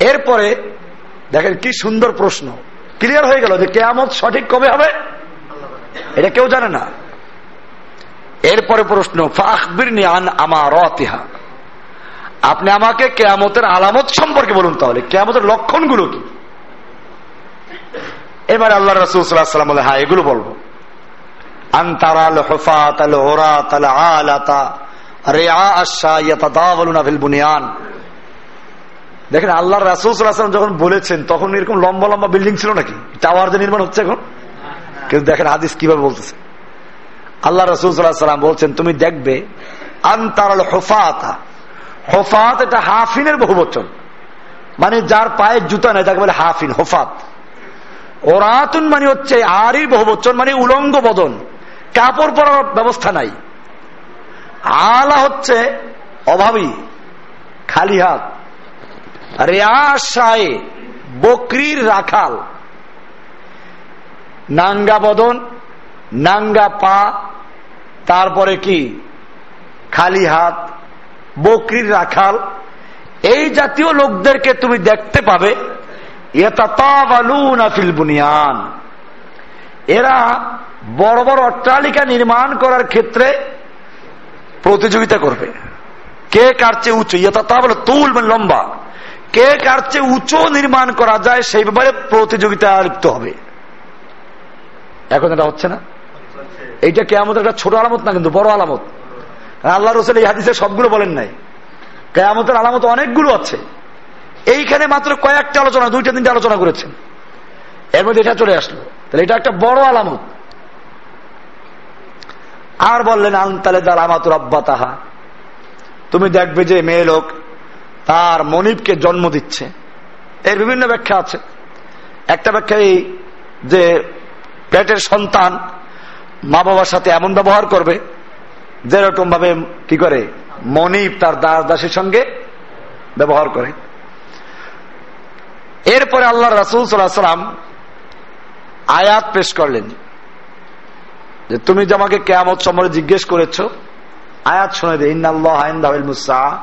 এরপরে দেখেন কি সুন্দর প্রশ্ন। ক্লিয়ার হয়ে গেল যে কেয়ামত সঠিক কবে হবে? এটা কেউ জানে না। এরপরে প্রশ্ন আপনি আমাকে কেয়ামতের আলামত সম্পর্কে বলুন তাহলে। কেয়ামতের লক্ষণগুলো কি? এবার আল্লাহ রসুলাম বলে হ্যাঁ এগুলো বলব। আন্তারাল দেখেন আল্লাহ রাসুলাম যখন বলেছেন, তখন এরকম লম্বা লম্বা বিল্ডিং ছিল নাকি? টাওয়ার যে নির্মাণ হচ্ছে এখন? কিন্তু দেখেন হাদিস কীভাবে বলতেছে। আল্লাহ রসুলাম বলছেন, তুমি দেখবে, আন্তারাল হোফাতা। হোফাত এটা হাফিনের বহু বচন মানে যার পায়ের জুতা নেই, তাকে বলে হাফিন, হোফাত। ওরাতুন মানে হচ্ছে আরির বহু বচন মানে উলঙ্গ বদন। কাপড় পরার ব্যবস্থা নাই। আলা হচ্ছে অভাবী, খালি হাত। রেয়াশায় বকরির রাখাল। নাঙ্গা বদন, নাঙ্গা পা, তারপরে কি? খালি হাত, বকরির রাখাল। এই জাতীয় লোকদেরকে তুমি দেখতে পাবে বুনিয়ান। এরা বড় বড় অট্টালিকা নির্মাণ করার ক্ষেত্রে প্রতিযোগিতা করবে। কে কার চেয়ে উঁচু? ইয়ে তুল মানে লম্বা। কে কার চেয়ে উঁচু নির্মাণ করা যায় সেই ব্যাপারে প্রতিযোগিতা লিপ্ত হবে। এখন এটা হচ্ছে না? এইটা কেয়ামতের একটা ছোট আলামত না কিন্তু বড় আলামত। আল্লাহ রসুল এই হাদিসে সবগুলো বলেন নাই। কেয়ামতের আলামত অনেকগুলো আছে। এইখানে মাত্র কয়েকটা আলোচনা, দুইটা, তিনটা আলোচনা করেছেন। এর মধ্যে এটা চলে আসলো। তাহলে এটা একটা বড় আলামত। আর বললেন, আনতালে দাল আমাতুর আব্বা তাহা তুমি দেখবে যে মেয়ে লোক তার মনিবকে জন্ম দিচ্ছে। এর বিভিন্ন ব্যাখ্যা আছে। একটা ব্যাখ্যা এই যে পেটের সন্তান মা বাবার সাথে এমন ব্যবহার করবে যেরকম ভাবে কি করে মনিব তার দাস দাসের সঙ্গে ব্যবহার করে। এরপরে আল্লাহ রাসুল সাল্লাম আয়াত পেশ করলেন যে, তুমি যে আমাকে কেয়ামত সম্বন্ধে জিজ্ঞেস করেছ, আয়াত শুনে দে ইন্নআল্লাহ মুসা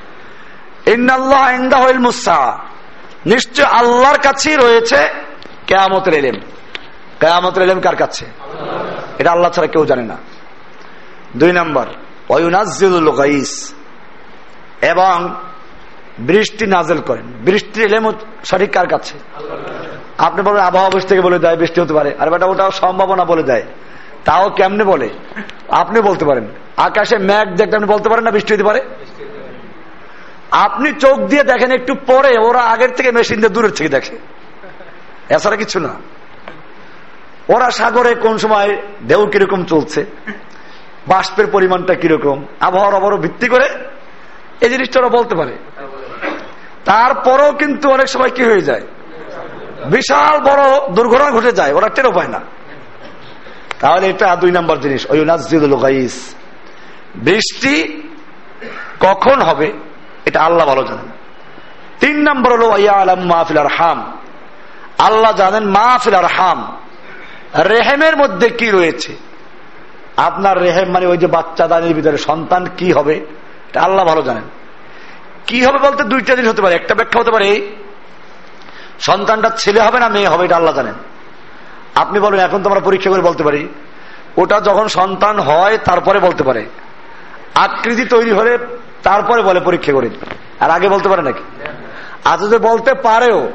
নিশ্চয় আল্লাহর কাছেই রয়েছে কেয়ামতের এলেম। কেয়ামতের এলেম কার কাছে? এটা আল্লাহ ছাড়া কেউ জানে না। দুই নম্বর এবং বৃষ্টি নাজেল করেন। বৃষ্টির এলেম সঠিক কার কাছে? আপনি বলেন, আবহাওয়া অফিস থেকে বলে দেয়, বৃষ্টি হতে পারে। আর বেটা ওটাও সম্ভাবনা বলে দেয়। তাও কেমনে বলে? আপনি বলতে পারেন। আকাশে ম্যাঘ দেখতে আপনি বলতে পারেন না বৃষ্টি হতে পারে? আপনি চোখ দিয়ে দেখেন, একটু পরে ওরা আগের থেকে মেশিন দিয়ে দূরের থেকে দেখে। এছাড়া কিছু না। ওরা সাগরে কোন সময় ঢেউ কীরকম চলছে, বাষ্পের পরিমাণটা কীরকম, আবহাওয়ার অবর ভিত্তি করে এই জিনিসটা ওরা বলতে পারে। তারপরেও কিন্তু অনেক সময় কি হয়ে যায়, বিশাল বড় দুর্ঘটনা ঘটে যায়, ওরা টেরো পায় না। তাহলে এটা দুই নম্বর জিনিস। ওই নাজিদুল বৃষ্টি কখন হবে? এটা আল্লাহ ভালো জানেন। তিন নম্বর হলো আলম মাহফিল আর হাম আল্লাহ জানেন মাহফিল আর হাম রেহেমের মধ্যে কি রয়েছে? আপনার রেহেম মানে ওই যে বাচ্চা দানির ভিতরে সন্তান কি হবে? এটা আল্লাহ ভালো জানেন। কি হবে বলতে দুইটা জিনিস হতে পারে। একটা ব্যাখ্যা হতে পারে, সন্তানটা ছেলে হবে না মেয়ে হবে, এটা আল্লাহ জানেন। আপনি বলেন, এখন তো আমরা পরীক্ষা করে বলতে পারি। ওটা যখন সন্তান হয়, তারপরে বলতে পারে। আকৃতি তৈরি হলে তারপরে বলে পরীক্ষা করে আর আগে বলতে পারে নাকি? আজ যদি বলতে পারেও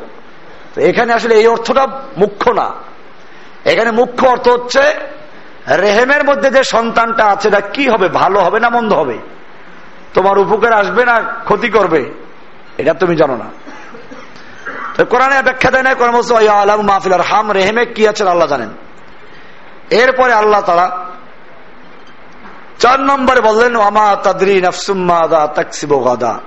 এখানে আসলে এই অর্থটা মুখ্য না। এখানে মুখ্য অর্থ হচ্ছে, রেহেমের মধ্যে যে সন্তানটা আছে এটা কি হবে? ভালো হবে না মন্দ হবে? তোমার উপকার আসবে না ক্ষতি করবে? এটা তুমি জানো না। কোরআনে ব্যাখ্যা দেয় না কোরআন আলম মাহফিল হাম রেহেমে কি আছেন আল্লাহ জানেন। এরপরে আল্লাহ তারা চার নম্বরে বললেন আমা তাদরি নফসুম্মাদা তাকসিবাদা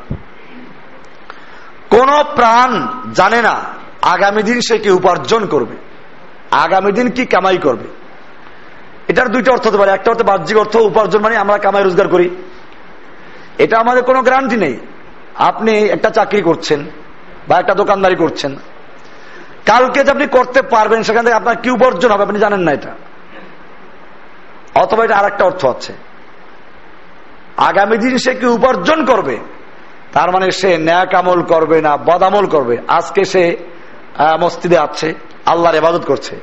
কোন প্রাণ জানে না আগামী দিন সে কি উপার্জন করবে, আগামী দিন কি কামাই করবে। এটার দুইটা অর্থ হতে পারে। একটা অর্থ বাহ্যিক অর্থ, উপার্জন মানে আমরা কামাই রোজগার করি। এটা আমাদের কোনো গ্যারান্টি নেই। আপনি একটা চাকরি করছেন বা একটা দোকানদারি করছেন কালকে যে আপনি করতে পারবেন, সেখান থেকে আপনার কি উপার্জন হবে আপনি জানেন না এটা। অথবা এটা আর একটা অর্থ আছে। আগামী দিন সে কি উপার্জন করবে? তার মানে সে ন্যাক আমল করবে না বদামল করবে। আজকে সে মসজিদে আছে, আল্লাহর এবাদত করছে।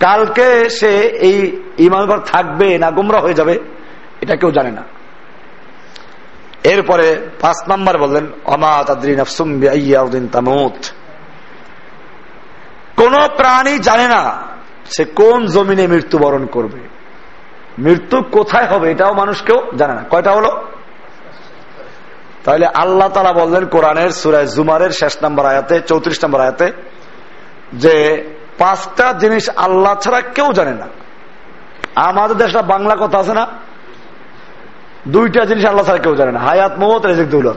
কালকে সে এই ইমানগর থাকবে না গুমরা হয়ে যাবে, এটা কেউ জানে না। এরপরে পাঁচ নাম্বার বললেন কোন প্রাণী জানে না সে কোন জমিনে মৃত্যুবরণ করবে। মৃত্যু কোথায় হবে এটাও মানুষ কেউ জানে না। কয়টা হলো? তাহলে আল্লাহ তালা বললেন কোরআনের সুরায় জুমারের শেষ নম্বর আয়াতে, চৌত্রিশ নম্বর আয়াতে, যে পাঁচটা জিনিস আল্লাহ ছাড়া কেউ জানে না। আমাদের দেশটা বাংলা কথা আছে না? দুইটা জিনিস আল্লাহ ছাড়া কেউ জানে না। হায়াত মোহাম্মদ রেজিক, দৌলত।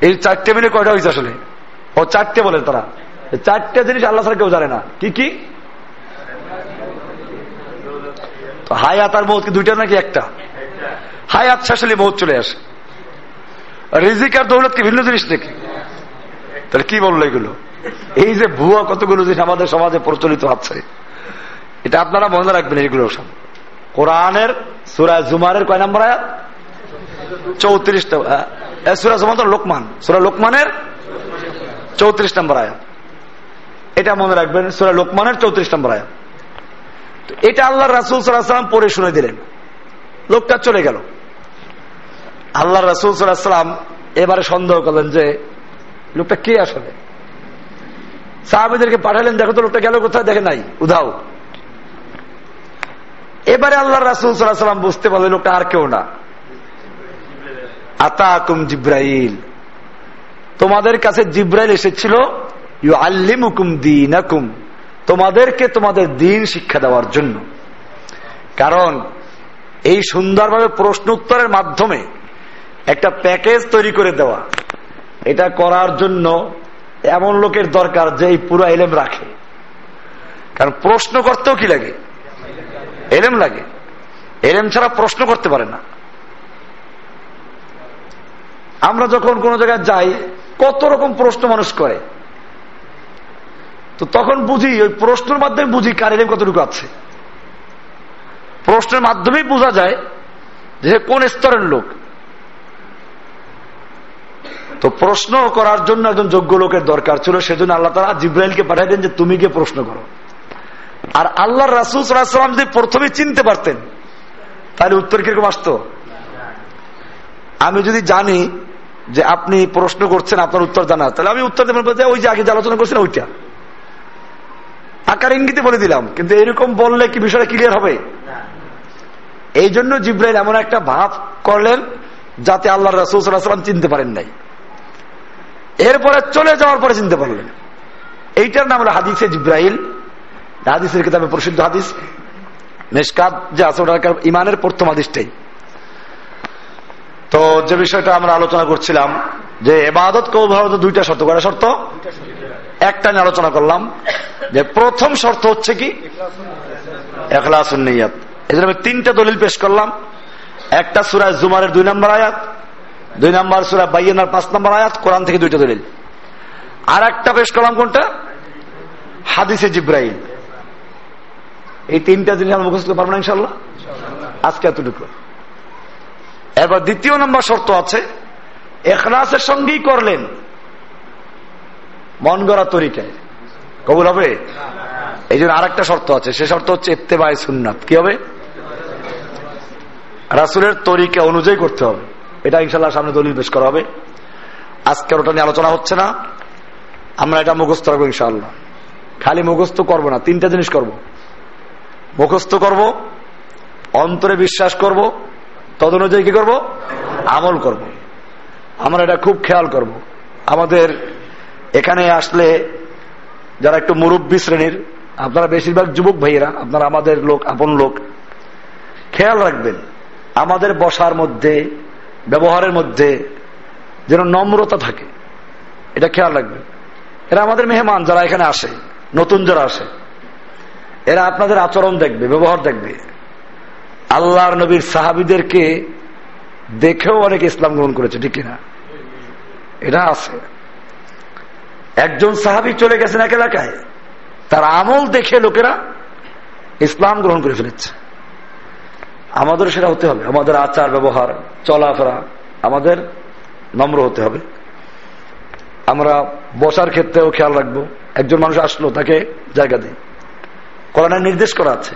এই চারটে মিলে কয়টা হয়েছে আসলে? ও চারটে বলে তারা। চারটে জিনিস আল্লাহ ছাড়া কেউ জানে না। কি কি? হায়াত আর মৌত কি দুইটা নাকি একটা? হায়াত শেষ হলে মৌত চলে আসে। রিজিক আর দৌলত কি ভিন্ন জিনিস নাকি? তাহলে কি বলল এগুলো? এই যে ভুয়া কতগুলো জিনিস আমাদের সমাজে প্রচলিত আছে, এটা আপনারা মনে রাখবেন এগুলো সব কোরআনের সুরায় জুমারের কয় নম্বর আয়াত? চৌত্রিশটা সুরা জুমান লোকমান। সুরা লোকমানের চৌত্রিশ নম্বর আয়াত। এটা মনে রাখবেন, সুরা লোকমানের চৌত্রিশ নম্বর আয়াত। এটা আল্লাহ রাসুল সাল্লাম পরে শুনে দিলেন। লোকটা চলে গেল। আল্লাহ রাসুল সাল্লাম এবারে সন্দেহ করলেন যে, লোকটা কে আসলে? সাহাবিদেরকে পাঠালেন, দেখো তো লোকটা গেল কোথায়, দেখে নাই, উধাও। এবারে আল্লাহ রাসুল সাল্লাম বুঝতে পারলেন লোকটা আর কেউ না। আতাকুম জিব্রাইল। তোমাদের কাছে জিব্রাইল এসেছিল ইউ আল্লিমুকুম দিন তোমাদেরকে তোমাদের দিন শিক্ষা দেওয়ার জন্য। কারণ এই সুন্দরভাবে প্রশ্ন উত্তরের মাধ্যমে একটা প্যাকেজ তৈরি করে দেওয়া, এটা করার জন্য এমন লোকের দরকার যে এই পুরো এলেম রাখে। কারণ প্রশ্ন করতেও কি লাগে? এলেম লাগে। এলেম ছাড়া প্রশ্ন করতে পারে না। আমরা যখন কোন জায়গায় যাই, কত রকম প্রশ্ন মানুষ করে। তো তখন বুঝি, ওই প্রশ্নের মাধ্যমে বুঝি কার কতটুকু আছে। প্রশ্নের মাধ্যমেই বোঝা যায় যে কোন স্তরের লোক। তো প্রশ্ন করার জন্য একজন যোগ্য লোকের দরকার ছিল, সেজন্য আল্লাহ তালা জিব্রাইলকে পাঠাই দেন যে তুমি গিয়ে প্রশ্ন করো। আর আল্লাহ রাসুল সাল্লাম যদি প্রথমে চিনতে পারতেন, তাহলে উত্তর কীরকম আসত? আমি যদি জানি যে আপনি প্রশ্ন করছেন, আপনার উত্তর জানা। তাহলে আমি উত্তর দেবেন ওই যে আগে যে আলোচনা করছেন ওইটা। আকার ইঙ্গিতে বলে দিলাম কিন্তু এরকম বললে কি বিষয়টা ক্লিয়ার হবে? এই জন্য জিব্রাইল এমন একটা ভাব করলেন যাতে আল্লাহ রাসুলাম চিনতে পারেন নাই। এরপরে চলে যাওয়ার পরে চিনতে পারলেন। এইটার নাম হলো হাদিসে জিব্রাইল। হাদিসের কিতাবে প্রসিদ্ধ হাদিস। মেসকাত যে আছে ওটা ইমানের প্রথম হাদিসটাই। তো যে বিষয়টা আমরা আলোচনা করছিলাম যে এবাদত কৌল দুইটা শর্ত করা শর্ত। একটা নিয়ে আলোচনা করলাম যে প্রথম শর্ত হচ্ছে কি? এখলাসুন্নিয়াত এই জন্য আমি তিনটা দলিল পেশ করলাম। একটা সুরায় জুমারের দুই নম্বর আয়াত, দুই নম্বর সুরা বাইয়ানার পাঁচ নম্বর আয়াত, কোরআন থেকে দুইটা দলিল। আর একটা পেশ করলাম কোনটা? হাদিসে জিব্রাহিম এই তিনটা জিনিস আমরা মুখস্থ পারব না ইনশাল্লাহ আজকে এতটুকু। এবার দ্বিতীয় নম্বর শর্ত আছে, এখলাসের সঙ্গেই করলেন। মন গড়া তরিকায়। কবুল হবে? এই জন্য আর একটা শর্ত আছে। সে শর্ত হচ্ছে ইত্তেবায় সুন্নাত। কি হবে? রাসুলের তরিকা অনুযায়ী করতে হবে। এটা ইনশাল্লাহ সামনে দলিল পেশ করা হবে। আজকের ওটা নিয়ে আলোচনা হচ্ছে না। আমরা এটা মুখস্থ রাখব ইনশাল্লাহ খালি মুখস্থ করব না, তিনটা জিনিস করব। মুখস্থ করব, অন্তরে বিশ্বাস করব তদ অনুযায়ী কি করব? আমল করব। আমরা এটা খুব খেয়াল করব। আমাদের এখানে আসলে যারা একটু মুরব্বী শ্রেণির, আপনারা বেশিরভাগ যুবক ভাইয়েরা, আপনারা আমাদের লোক, আপন লোক, খেয়াল রাখবেন, আমাদের বসার মধ্যে, ব্যবহারের মধ্যে যেন নম্রতা থাকে। এটা খেয়াল রাখবেন। এরা আমাদের মেহমান যারা এখানে আসে, নতুন যারা আসে, এরা আপনাদের আচরণ দেখবে, ব্যবহার দেখবে। আল্লাহর নবীর সাহাবিদেরকে দেখেও অনেক ইসলাম গ্রহণ করেছে, ঠিক কিনা? এটা আছে। একজন সাহাবি চলে গেছেন এক এলাকায়। তার আমল দেখে লোকেরা ইসলাম গ্রহণ করে ফেলেছে। আমাদের সেটা হতে হবে। আমাদের আচার, ব্যবহার, চলাফেরা আমাদের নম্র হতে হবে। আমরা বসার ক্ষেত্রেও খেয়াল রাখব। একজন মানুষ আসলো, তাকে জায়গা দিই করোনার নির্দেশ করা আছে।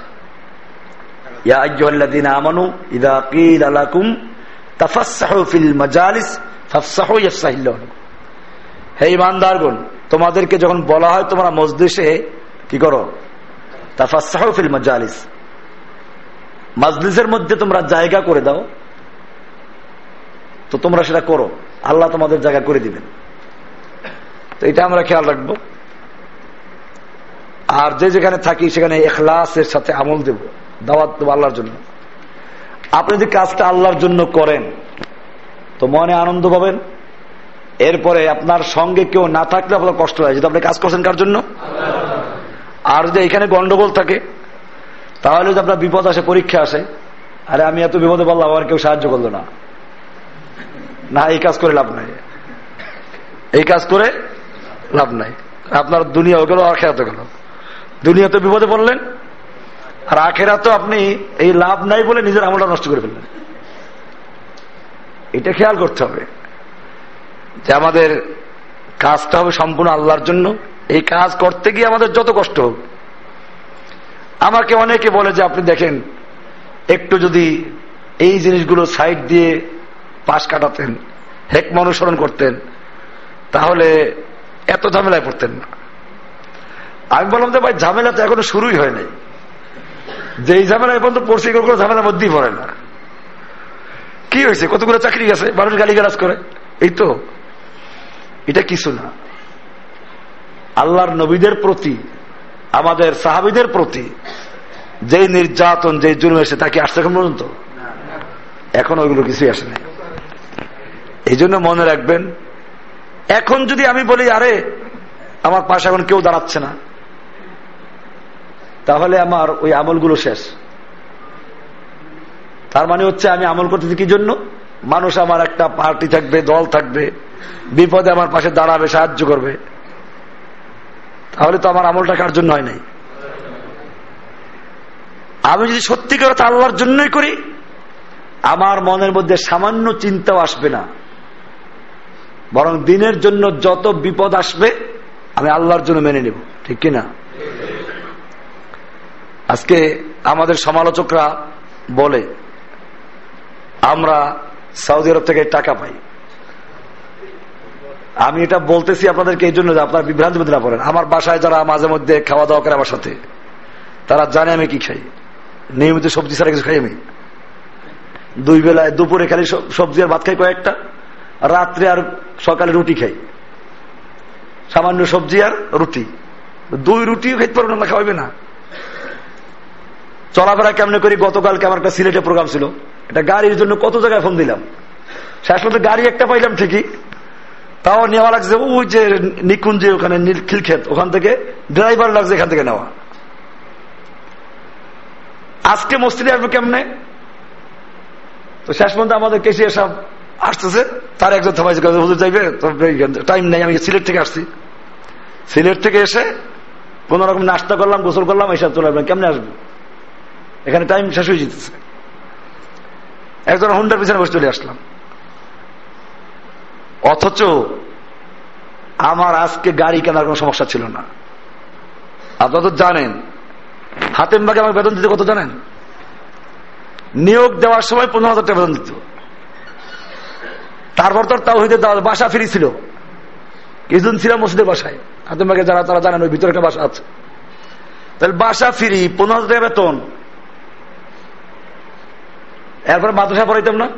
আমানু ফিল মাজালিস হে ইমানদারগণ, তোমাদেরকে যখন বলা হয় তোমরা মসজিদে কি করো? তাফাসাহফিল মজালিস। মাজলিসের মধ্যে তোমরা জায়গা করে দাও। তো তোমরা সেটা করো। আল্লাহ তোমাদের জায়গা করে দিবেন। তো এটা আমরা খেয়াল রাখব। আর যে যেখানে থাকি, সেখানে এখলাসের সাথে আমল দেব। দাওয়াত দেবো আল্লাহর জন্য। আপনি যদি কাজটা আল্লাহর জন্য করেন, তো মনে আনন্দ পাবেন। এরপরে আপনার সঙ্গে কেউ না থাকলে আপনার কষ্ট হয়। যদি আপনি কাজ করছেন কার জন্য? আর যদি এখানে গন্ডগোল থাকে, তাহলে যদি আপনার বিপদ আসে, পরীক্ষা আসে, আরে আমি এত বিপদে বললাম আমার কেউ সাহায্য করল না। না, এই কাজ করে লাভ নাই। এই কাজ করে লাভ নাই। আপনার দুনিয়া গেল, আখেরাতে গেল। দুনিয়াতে বিপদে পড়লেন, আর আখেরা তো আপনি এই লাভ নাই বলে নিজের আমলটা নষ্ট করে ফেললেন। এটা খেয়াল করতে হবে। যে আমাদের কাজটা হবে সম্পূর্ণ আল্লাহর জন্য, এই কাজ করতে গিয়ে আমাদের যত কষ্ট হোক। আমাকে অনেকে বলে যে, আপনি দেখেন, একটু যদি এই জিনিসগুলো সাইড দিয়ে পাশ কাটাতেন, হেকম অনুসরণ করতেন, তাহলে এত ঝামেলায় পড়তেন না। আমি বললাম যে, ভাই, ঝামেলা তো এখনও শুরুই হয় নাই। যে এই ঝামেলা এখন তো পড়ছে কোনো ঝামেলার মধ্যেই পড়ে না। কি হয়েছে? কতগুলো চাকরি গেছে? মানুষ গালিগালাজ করে। এই তো। এটা কিছু না। আল্লাহর নবীদের প্রতি, আমাদের সাহাবিদের প্রতি যে নির্যাতন যে জুলুম এসে তাকে আসছে এখন পর্যন্ত? এখন ওইগুলো কিছুই আসে না এই জন্য মনে রাখবেন, এখন যদি আমি বলি, আরে, আমার পাশে এখন কেউ দাঁড়াচ্ছে না, তাহলে আমার ওই আমলগুলো শেষ। তার মানে হচ্ছে আমি আমল করতেছি কি জন্য? মানুষ আমার একটা পার্টি থাকবে, দল থাকবে, বিপদে আমার পাশে দাঁড়াবে, সাহায্য করবে। তাহলে তো আমার আমলটা কার জন্য হয় নাই? আমি যদি সত্যিকার আল্লাহর জন্যই করি, আমার মনের মধ্যে সামান্য চিন্তাও আসবে না। বরং দিনের জন্য যত বিপদ আসবে, আমি আল্লাহর জন্য মেনে নেব। ঠিক কিনা? আজকে আমাদের সমালোচকরা বলে, আমরা সৌদি আরব থেকে টাকা পাই। আমি এটা বলতেছি আপনাদেরকে এই জন্য আপনার বিভ্রান্তি না পড়েন। আমার বাসায় যারা মাঝে মধ্যে খাওয়া দাওয়া করে আমার সাথে, তারা জানে আমি কি খাই। নিয়মিত সবজি ছাড়া কিছু খাই আমি। দুই বেলায় দুপুরে খালি সবজি আর ভাত খাই কয়েকটা, রাত্রে আর সকালে রুটি খাই। সামান্য সবজি আর রুটি। দুই রুটিও খেতে পারব না খাওয়াবে না। চলাফেরা কেমনে করি? গতকালকে আমার একটা সিলেটে প্রোগ্রাম ছিল। এটা গাড়ির জন্য কত জায়গায় ফোন দিলাম। শেষ পর্যন্ত গাড়ি একটা পাইলাম ঠিকই। তাও নেওয়া লাগছে ওই যে নিকুঞ্জে ওখানে খিলক্ষেত, ওখান থেকে ড্রাইভার লাগছে এখান থেকে নেওয়া। আজকে মসজিদে আসবে কেমনে? তো শেষ পর্যন্ত আমাদের কেসি এসব আসতেছে, তার একজন হুজুর যাইবে? টাইম নেই, আমি সিলেট থেকে আসছি। সিলেট থেকে এসে কোন রকম নাস্তা করলাম, গোসল করলাম এইসব চলে আসবেন, কেমনে আসবে? এখানে টাইম শেষ হয়ে যেতেছে। একজন হুন্ডার পিছনে বসে চলে আসলাম। অথচ আমার আজকে গাড়ি কেনার কোন সমস্যা ছিল না। আপনারা তো জানেন, হাতেম বাগে আমার বেতন দিতে কত জানেন? নিয়োগ দেওয়ার সময় পনেরো হাজার টাকা বেতন দিত। তারপর তো তাও হইতে বাসা ফিরি ছিল। কিছুদিন ছিলাম মসজিদের বাসায়। হাতেম বাগে যারা তারা জানেন ওই ভিতরে একটা বাসা আছে। তাহলে বাসা ফিরি, পনেরো হাজার টাকা বেতন। এরপরে মাদ্রাসা পড়াইতাম না,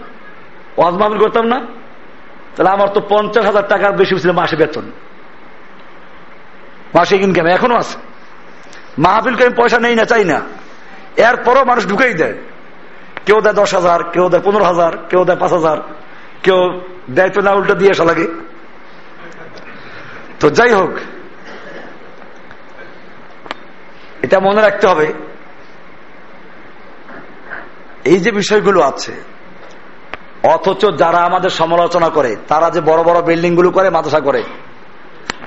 ওয়াজ মাহমিল করতাম না। তাহলে আমার তো পঞ্চাশ হাজার টাকার বেশি ছিল মাসে বেতন। মাসে ইনকাম এখনও আছে। মাহফিলকে আমি পয়সা নেই না, চাই না। এরপরও মানুষ ঢুকেই দেয়। কেউ দেয় দশ হাজার, কেউ দেয় পনেরো হাজার, কেউ দেয় পাঁচ হাজার, কেউ দেয় তো না উল্টো দিয়ে আসা লাগে। তো যাই হোক, এটা মনে রাখতে হবে। এই যে বিষয়গুলো আছে, অথচ যারা আমাদের সমালোচনা করে, তারা যে বড় বড় বিল্ডিংগুলো করে, মাদ্রাসা করে।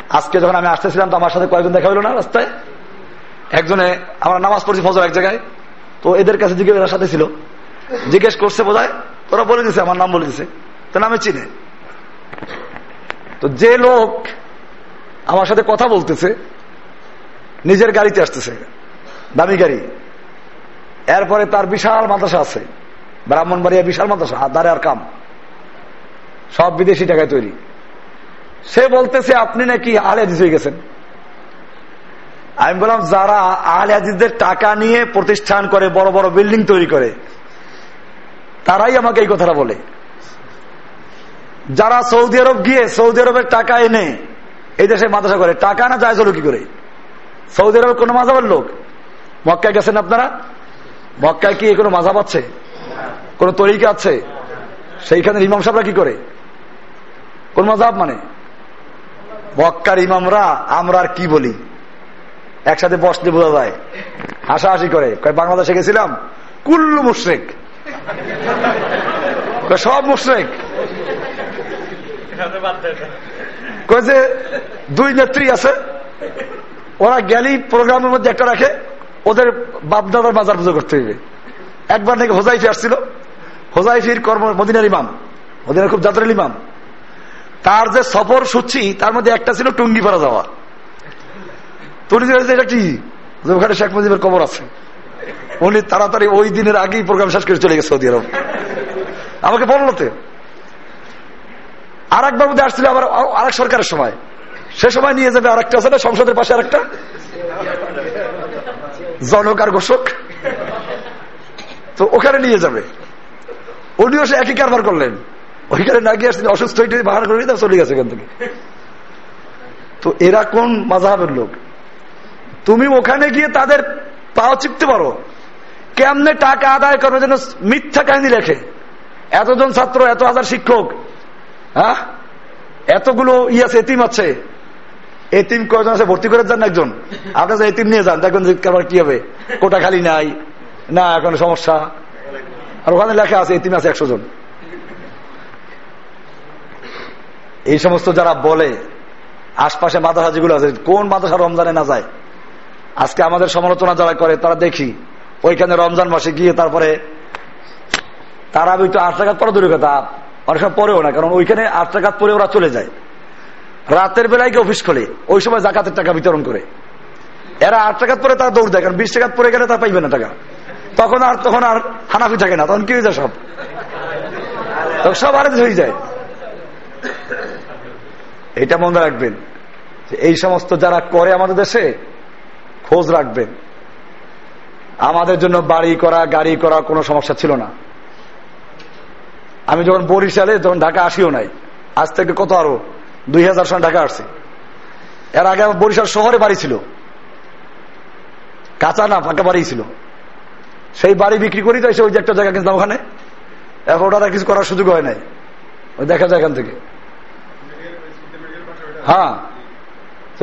আজকে যখন আমি আসতেছিলাম, তো আমার সাথে কয়েকজন দেখা হলো না রাস্তায়? একজনে, আমরা নামাজ পড়ছি ফজর এক জায়গায়, তো এদের কাছে জিজ্ঞেস সাথে ছিল। জিজ্ঞেস করছে বোধ ওরা বলে দিছে, আমার নাম বলে দিছে। তো নামে চিনে। তো যে লোক আমার সাথে কথা বলতেছে, নিজের গাড়িতে আসতেছে, দামি গাড়ি। এরপরে তার বিশাল মাদ্রাসা আছে। ব্রাহ্মণবাড়িয়া বিশাল মাদ্রাসা দারে আর কাম। সব বিদেশি টাকায় তৈরি। সে বলতেছে, আপনি নাকি আলে হাদিস হয়ে গেছেন? আমি বললাম, যারা আলে হাদিসদের টাকা নিয়ে প্রতিষ্ঠান করে, বড় বড় বিল্ডিং তৈরি করে, তারাই আমাকে এই কথাটা বলে। যারা সৌদি আরব গিয়ে সৌদি আরবের টাকা এনে এই দেশে মাদ্রাসা করে, টাকা না যায় চলো কি করে? সৌদি আরবের কোন মাজাবের লোক? মক্কায় গেছেন আপনারা? মক্কায় কি কোনো মাঝাব আছে? কোন তরিকা আছে? সেইখানে ইমাম সাহরা কি করে? কোন মাঝাব মানে? মক্কার ইমামরা, আমরা আর কি বলি? একসাথে বসতে বোঝা যায়। হাসাহাসি করে। বাংলাদেশে গেছিলাম? কুল্লু মুশ্রেক। সব মুশ্রেক। যে, দুই নেত্রী আছে, ওরা গেলি প্রোগ্রামের মধ্যে একটা রাখে। ওদের বাপদাদার বাজার পুজো করতে হইবে। একবার নাকি হোজাইফি আসছিল। হোজাইফির কর্ম মদিনার ইমাম। মদিনার খুব জাতের ইমাম। তার যে সফর সূচি, তার মধ্যে একটা ছিল টুঙ্গি পাড়া যাওয়া তুমি এটা শেখ মুজিবের কবর আছে। উনি তাড়াতাড়ি ওই দিনের আগেই প্রোগ্রাম শেষ করে চলে গেছে সৌদি আরব। আমাকে বললোতে। আর একবার মধ্যে আসছিল আবার আরেক সরকারের সময়। সে সময় নিয়ে যাবে আরেকটা আছে না, সংসদের পাশে আরেকটা? আর ঘোষক। তো ওখানে নিয়ে যাবে। উনিও সে একই কারবার করলেন। ওইখানে না গিয়ে অসুস্থ হয়ে বাহার করে চলে গেছে এখান থেকে। তো এরা কোন মাজাহের লোক? তুমি ওখানে গিয়ে তাদের পাও চিপতে পারো। কেমনে টাকা আদায় করবে যেন মিথ্যা কাহিনী লেখে? এতজন ছাত্র, এত হাজার শিক্ষক হ্যাঁ? এতগুলো ইয়ে আছে এতিম আছে। এতিম কয়জন আছে? ভর্তি করে যান একজন। আপনার এতিম নিয়ে যান দেখুন কি হবে। কোটা খালি নাই। না এখন সমস্যা। আর ওখানে লেখা আছে এতিম আছে একশো জন। এই সমস্ত যারা বলে, আশপাশে মাদ্রাসা যেগুলো আছে, কোন মাদ্রাসা রমজানে না যায়? আজকে আমাদের সমালোচনা যারা করে, তারা দেখি, ওইখানে রমজান মাসে গিয়ে তারপরে তারা তো আট টাকা পরে দূরে কথা, অনেক সময় পরেও না, কারণ ওইখানে আট টাকা পরে ওরা চলে যায়। রাতের বেলায় অফিস খোলে, ওই সময় জাকাতের টাকা বিতরণ করে। এরা আট টাকা পরে তারা দৌড় দেয়, কারণ বিশ টাকা পরে গেলে তারা পাইবে না টাকা। তখন আর তখন আর হানাফি থাকে না, তখন কি হয়ে যায় সব? সব আরে হয়ে যায়। এটা মনে রাখবেন এই সমস্ত যারা করে আমাদের দেশে, খোঁজ রাখবেন। আমাদের জন্য বাড়ি করা, গাড়ি করা কোনো সমস্যা ছিল না। আমি যখন বরিশালে, যখন ঢাকা আসিও নাই, আজ থেকে কত আরও দুই হাজার সন ঢাকা আসছে। এর আগে আমার বরিশাল শহরে বাড়ি ছিল। কাঁচা না ফাঁকা বাড়ি ছিল। সেই বাড়ি বিক্রি করি তো এসে ওই যে একটা জায়গা কিনতাম ওখানে। এখন ওটা কিছু করার সুযোগ হয় নাই। ওই দেখা যায় এখান থেকে। হ্যাঁ।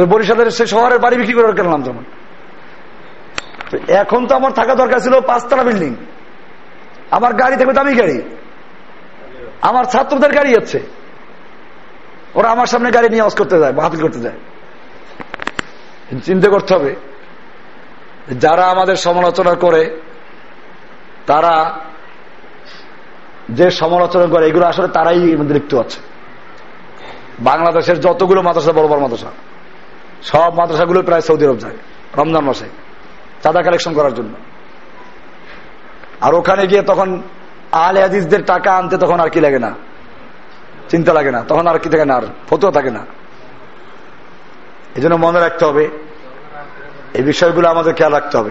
বরিশালের সে শহরের বাড়ি বিক্রি করে কেনলাম তখন। এখন তো আমার থাকা দরকার ছিল পাঁচতলা বিল্ডিং। আমার গাড়ি থাকবে দামি গাড়ি। আমার ছাত্রদের গাড়ি যাচ্ছে ওরা আমার সামনে গাড়ি নিয়ে অস করতে যায় মাহফিল করতে যায়। চিন্তা করতে হবে, যারা আমাদের সমালোচনা করে, তারা যে সমালোচনা করে, এগুলো আসলে তারাই লিপ্ত আছে। বাংলাদেশের যতগুলো মাদ্রাসা, বড় বড় মাদ্রাসা, সব মাদ্রাসাগুলো প্রায় সৌদি আরব যায়, রমজান মাসে, চাঁদা কালেকশন করার জন্য। আর ওখানে গিয়ে তখন আলে হাদিসদের টাকা আনতে তখন আর কি লাগে না। চিন্তা লাগে না, তখন আর কি থাকে না, আর ফতুয়া থাকে না। এই জন্য মনে রাখতে হবে, এই বিষয়গুলো আমাদের খেয়াল রাখতে হবে।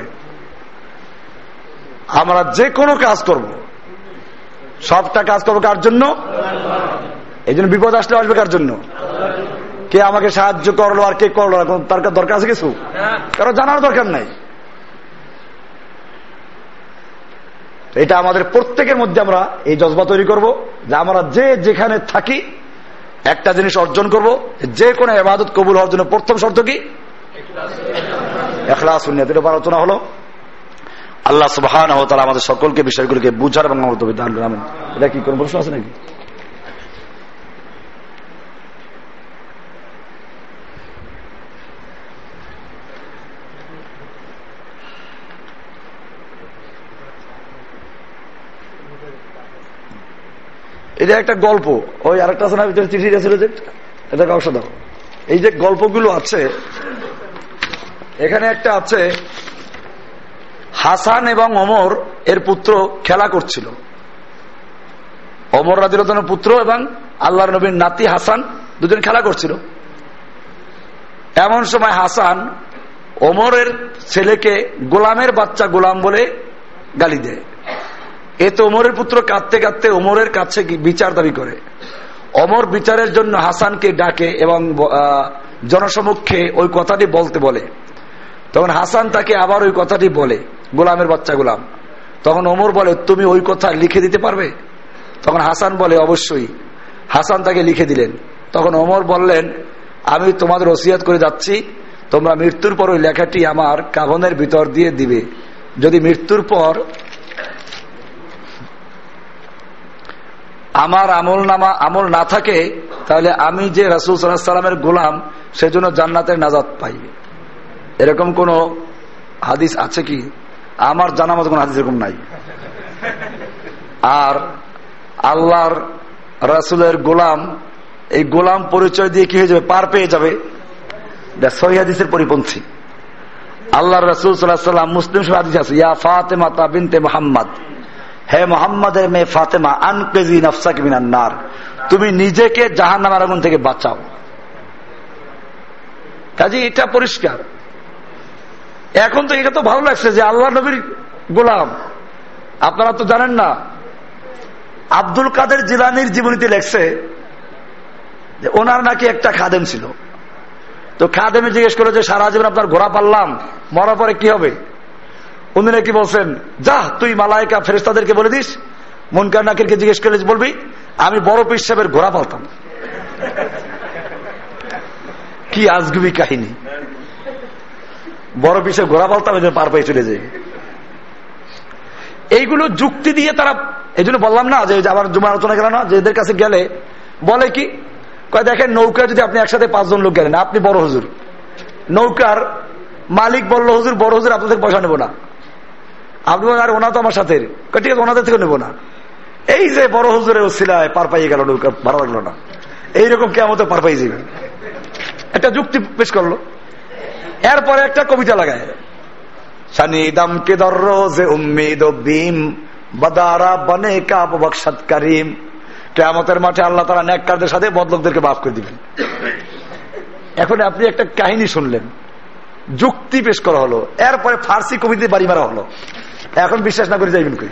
আমরা যে কোনো কাজ করব। সবটা কাজ করব কার জন্য? এই জন্য বিপদ আসলে আসবে কার জন্য? কে আমাকে সাহায্য করল আর কে করল তার দরকার আছে কিছু? কারও জানার দরকার নাই। এটা আমাদের প্রত্যেকের মধ্যে আমরা এই জজবা তৈরি করব যে আমরা যে যেখানে থাকি, একটা জিনিস অর্জন করব, যে কোনো এবাদত কবুল হওয়ার জন্য প্রথম শর্ত কি? এখলাস উন্নতির উপর আলোচনা হলো। আল্লাহ সুবাহ আমাদের সকলকে বিষয়গুলোকে বুঝার এবং আমার এটা কি কোনো প্রশ্ন আছে নাকি? এটা একটা গল্প। ওই আরেকটা আছে না, ভিতরে চিঠি ছিল যে, এটা কাউসা দাও এই যে গল্পগুলো আছে, এখানে একটা আছে, হাসান এবং অমর এর পুত্র খেলা করছিল। অমর রাজিরতনের পুত্র এবং আল্লাহ নবীর নাতি হাসান দুজন খেলা করছিল। এমন সময় হাসান অমরের ছেলেকে গোলামের বাচ্চা গোলাম বলে গালি দেয়। এতে ওমরের পুত্র কাঁদতে কাঁদতে ওমরের কাছে বিচার দাবি করে। অমর বিচারের জন্য হাসানকে ডাকে এবং জনসমক্ষে ওই কথাটি বলতে বলে। তখন হাসান তাকে আবার ওই কথাটি বলে, গোলামের বাচ্চা গোলাম। তখন ওমর বলে, তুমি ওই কথা লিখে দিতে পারবে? তখন হাসান বলে, অবশ্যই। হাসান তাকে লিখে দিলেন। তখন ওমর বললেন, আমি তোমাদের ওসিয়াত করে যাচ্ছি। তোমরা মৃত্যুর পর ওই লেখাটি আমার কাভনের ভিতর দিয়ে দিবে। যদি মৃত্যুর পর আমার আমল নামা আমল না থাকে, তাহলে আমি যে রাসুল সাল্লামের গোলাম, সেজন্য জান্নাতের নাজাদ পাই এরকম কোন হাদিস আছে কি? আমার জানা মতো কোন হাদিস এরকম নাই। আর আল্লাহর রাসুলের গোলাম, এই গোলাম পরিচয় দিয়ে কি হয়ে যাবে? পার পেয়ে যাবে। সহিদের পরিপন্থী। আল্লাহ রসুল সাল্লাহ সাল্লাম মুসলিম হাদিস আছে। ইয়া ফাতেমা তাবিনতে মোহাম্মদ। হে মোহাম্মদের মেয়ে ফাতেমা, আনকেজি নফসাকে মিনান্নার তুমি নিজেকে জাহান নামার আগুন থেকে বাঁচাও। কাজে এটা পরিষ্কার। এখন তো এটা তো ভালো লাগছে যে আল্লাহ নবীর গোলাম। আপনারা তো জানেন না, আব্দুল কাদের জিলানির জীবনীতে লেখছে যে ওনার নাকি একটা খাদেম ছিল। তো খাদেমে জিজ্ঞেস করে যে, সারা জীবন আপনার ঘোরা পারলাম মরার পরে কি হবে? উনি নাকি বলছেন, যা, তুই মালায়কা ফেরেস্তাদেরকে বলে দিস। মনকার নাকিরকে জিজ্ঞেস করলে বলবি, আমি বড় পিস সাহেবের ঘোড়া পালতাম। কি আজগুবি কাহিনী। বড় পিসে ঘোড়া পালতাম এদের পার পেয়ে চলে যায় এইগুলো যুক্তি দিয়ে তারা এই জন্য বললাম না যে আবার জুমা আলোচনা গেল না, যে এদের কাছে গেলে বলে কি, কয় দেখেন, নৌকা যদি আপনি একসাথে পাঁচজন লোক গেলেন, আপনি বড় হুজুর। নৌকার মালিক বলল, হুজুর, বড় হুজুর, আপনাদের পয়সা নেব না। আপনি আর ওনা তো আমার সাথে ঠিক আছে, ওনাদের থেকে নেব না। এই যে বড় হুজুরের ওসিলায় পার পাইয়ে গেল নৌকা ভালো লাগল না। এইরকম কেমন পার পাইয়ে যাবে। একটা যুক্তি পেশ করল। এরপরে একটা কবিতা লাগায়। সানিদাম কে দর্রোজে উম্মিদ ও বিম বাদারা বনে কাব বকশাত করিম। কেয়ামতের মাঠে আল্লাহ তারা ন্যাককারদের সাথে বদলোকদেরকে মাফ করে দিবেন। এখন আপনি একটা কাহিনী শুনলেন। যুক্তি পেশ করা হলো। এরপরে ফার্সি কবিতে বাড়ি মারা হলো। এখন বিশ্বাস না করে যাইবেন কই?